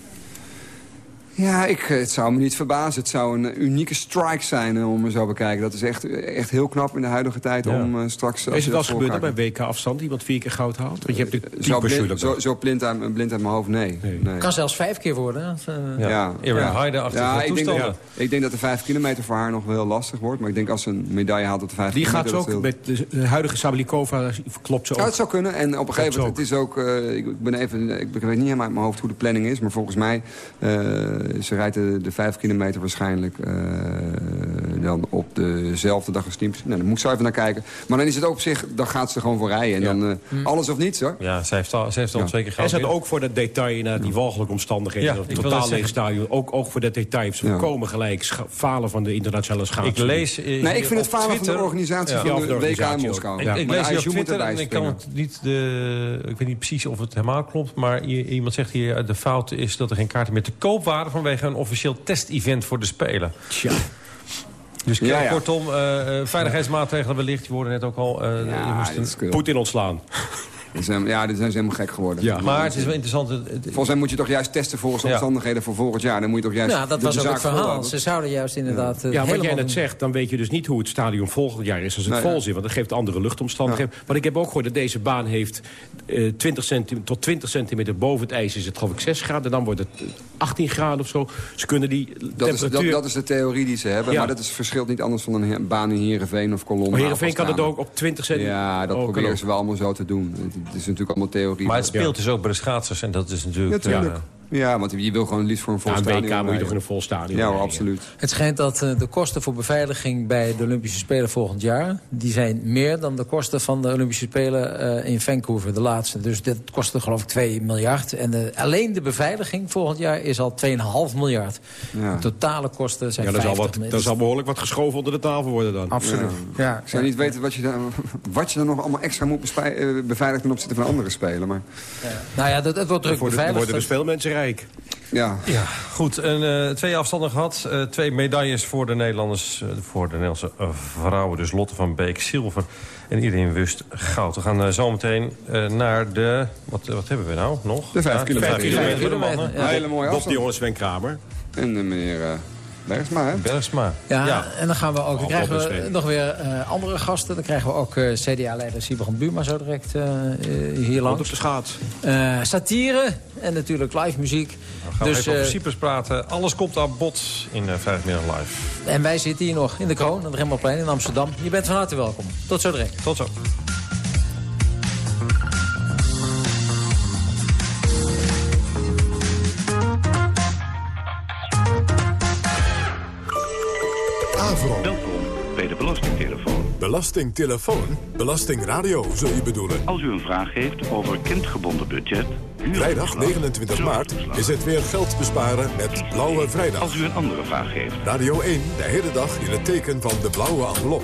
Ja, ik, het zou me niet verbazen. Het zou een unieke strike zijn eh, om me zo bekijken. Dat is echt, echt heel knap in de huidige tijd om uh, straks... Is het wel gebeurd bij WK-afstand iemand vier keer goud haalt? Want je hebt de zo blind, zo, zo blind, uit, blind uit mijn hoofd, nee. nee. nee. Kan zelfs vijf keer worden. Uh, ja, ja. ja. ja. ja ik, denk dat, ik denk dat de vijf kilometer voor haar nog wel heel lastig wordt. Maar ik denk als ze een medaille haalt op de vijf Die kilometer... Die gaat ze ook met de huidige Sablikova, klopt ze ook? Ja, het zou kunnen. En op een gegeven moment, het is ook... Uh, ik, ben even, ik weet niet helemaal uit mijn hoofd hoe de planning is. Maar volgens mij, ze rijdt de de vijf kilometer waarschijnlijk uh, dan op dezelfde dag als teams. Nou, dan moet ze even naar kijken. Maar dan is het ook op zich, dan gaat ze gewoon voor rijden. En ja. dan uh, alles of niets hoor. Ja, ze heeft al, ze heeft al ja. twee keer gehad. En ze ook voor dat detail, naar die walgelijke omstandigheden. Ja, totaal leeg stadion. Ook, ook voor dat detail ze volkomen gelijk. Falen van de internationale schaatsen. Ik lees uh, nee, ik vind het falen Twitter, van de organisatie van de, WK in Moskou. Ik, ik lees hier op Twitter en ik kan het niet de, ik weet niet precies of het helemaal klopt. Maar iemand zegt hier, de fout is dat er geen kaarten meer te koop waren vanwege een officieel test-event voor de Spelen. Tja. Dus ja, ja. kortom, uh, veiligheidsmaatregelen wellicht. Die worden net ook al... Uh, ja, Poetin ontslaan. Ja, die zijn ze helemaal gek geworden. Ja, maar het is wel interessant. Volgens mij moet je toch juist testen volgens de ja. omstandigheden voor volgend jaar. Dan moet je toch juist Ja, dat was ook het verhaal. Ze zouden juist inderdaad... Ja, ja wat jij net zegt, dan weet je dus niet hoe het stadion volgend jaar is als het vol zit. Want dat geeft andere luchtomstandigheden. Ja. Maar ik heb ook gehoord dat deze baan heeft uh, 20 centimeter, tot 20 centimeter boven het ijs is het geloof ik 6 graden. Dan wordt het 18 graden of zo. Ze kunnen die dat temperatuur... Is, dat, dat, is de theorie die ze hebben. Maar dat is, verschilt niet anders van een baan in Heerenveen of Colombia. Maar Heerenveen kan het ook op 20 centimeter... Ja, dat proberen ze wel allemaal zo te doen. Het is natuurlijk allemaal theorie. Maar het speelt dus ook bij de schaatsers en dat is natuurlijk... Ja, ja, want je wil gewoon liefst voor een vol ja, stadion. WK moet je toch in een vol stadion Ja, absoluut. Het schijnt dat uh, de kosten voor beveiliging bij de Olympische Spelen volgend jaar... die zijn meer dan de kosten van de Olympische Spelen uh, in Vancouver, de laatste. Dus dat kostte geloof ik 2 miljard. En de, alleen de beveiliging volgend jaar is al 2,5 miljard. Ja. De totale kosten zijn ja, dat 50 zal, wat, dat zal behoorlijk wat geschoven onder de tafel worden dan. Absoluut. Ja. ja ik zou niet weten wat je, daar, wat je dan nog allemaal extra moet beveiligen... ten opzichte van andere Spelen. Maar... Ja. Nou ja, dat, het wordt druk beveiligd. Er worden dus veel Ja. ja, goed. En, uh, twee afstanden gehad. Uh, twee medailles voor de Nederlanders, uh, voor de Nederlandse vrouwen. Dus Lotte van Beek, zilver. En iedereen wust goud. We gaan zo meteen naar de... Wat, wat hebben we nou nog? De vijf ja, kilometer. De vijf kilometer, de mannen. Ja. Hele mooie afstand. Bob Dion en Sven Kramer. En meneer... Bergsma, hè? Bergsma. Ja, ja, en dan gaan we ook, dan krijgen we nog weer uh, andere gasten. Dan krijgen we ook uh, CDA-leider Sibrand Buma zo direct uh, hier langs. op de schaats. satire en natuurlijk live muziek. Dan gaan dus, we even over Cyprus praten. Alles komt aan bod in uh, Vrijdagmiddag Live. En wij zitten hier nog in de Kroon, aan het Remmelplein in Amsterdam. Je bent van harte welkom. Tot zo direct. Tot zo. Belastingtelefoon. Belastingradio, zul je bedoelen? Als u een vraag heeft over kindgebonden budget... Vrijdag 29 maart is het weer geld besparen met Blauwe Vrijdag. Als u een andere vraag heeft. Radio 1, de hele dag in het teken van de blauwe envelop.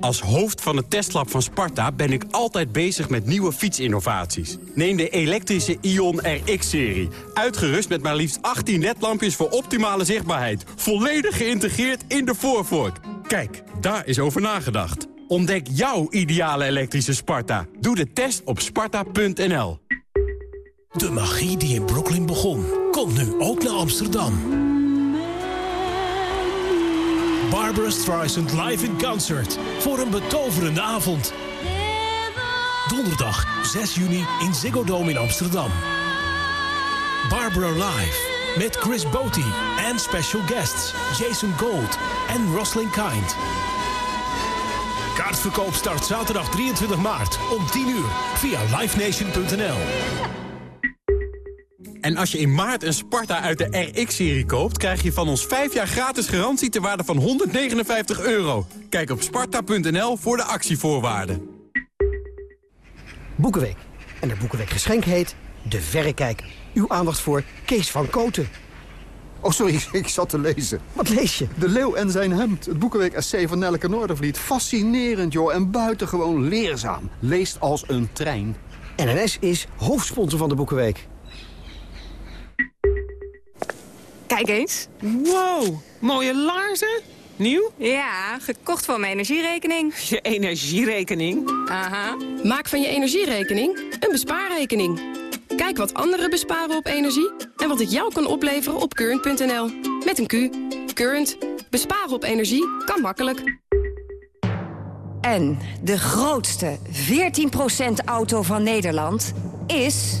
Als hoofd van het testlab van Sparta ben ik altijd bezig met nieuwe fietsinnovaties. Neem de elektrische Ion RX-serie. Uitgerust met maar liefst 18 ledlampjes voor optimale zichtbaarheid. Volledig geïntegreerd in de voorvork. Kijk, daar is over nagedacht. Ontdek jouw ideale elektrische Sparta. Doe de test op sparta.nl. De magie die in Brooklyn begon, komt nu ook naar Amsterdam. Barbara Streisand live in concert voor een betoverende avond. Donderdag 6 juni in Ziggo Dome in Amsterdam. Barbara live met Chris Botti en special guests Jason Gold en Roslyn Kind. Kaartverkoop start zaterdag 23 maart om 10 uur via livenation.nl. En als je in maart een Sparta uit de RX-serie koopt... krijg je van ons 5 jaar gratis garantie ter waarde van 159 euro. Kijk op sparta.nl voor de actievoorwaarden. Boekenweek. En de Boekenweek geschenk heet De Verrekijker. Uw aandacht voor Kees van Koten. Oh, sorry, ik zat te lezen. Wat lees je? De Leeuw en zijn hemd. Het boekenweek essay van Nelleke Noordervliet. Fascinerend, joh. En buitengewoon leerzaam. Leest als een trein. NNS is hoofdsponsor van de Boekenweek. Kijk eens. Wow, mooie laarzen. Nieuw? Ja, gekocht voor mijn energierekening. Je energierekening? Aha. Maak van je energierekening een bespaarrekening. Kijk wat anderen besparen op energie en wat het jou kan opleveren op current.nl. Met een Q. Current. Besparen op energie kan makkelijk. En de grootste 14% auto van Nederland is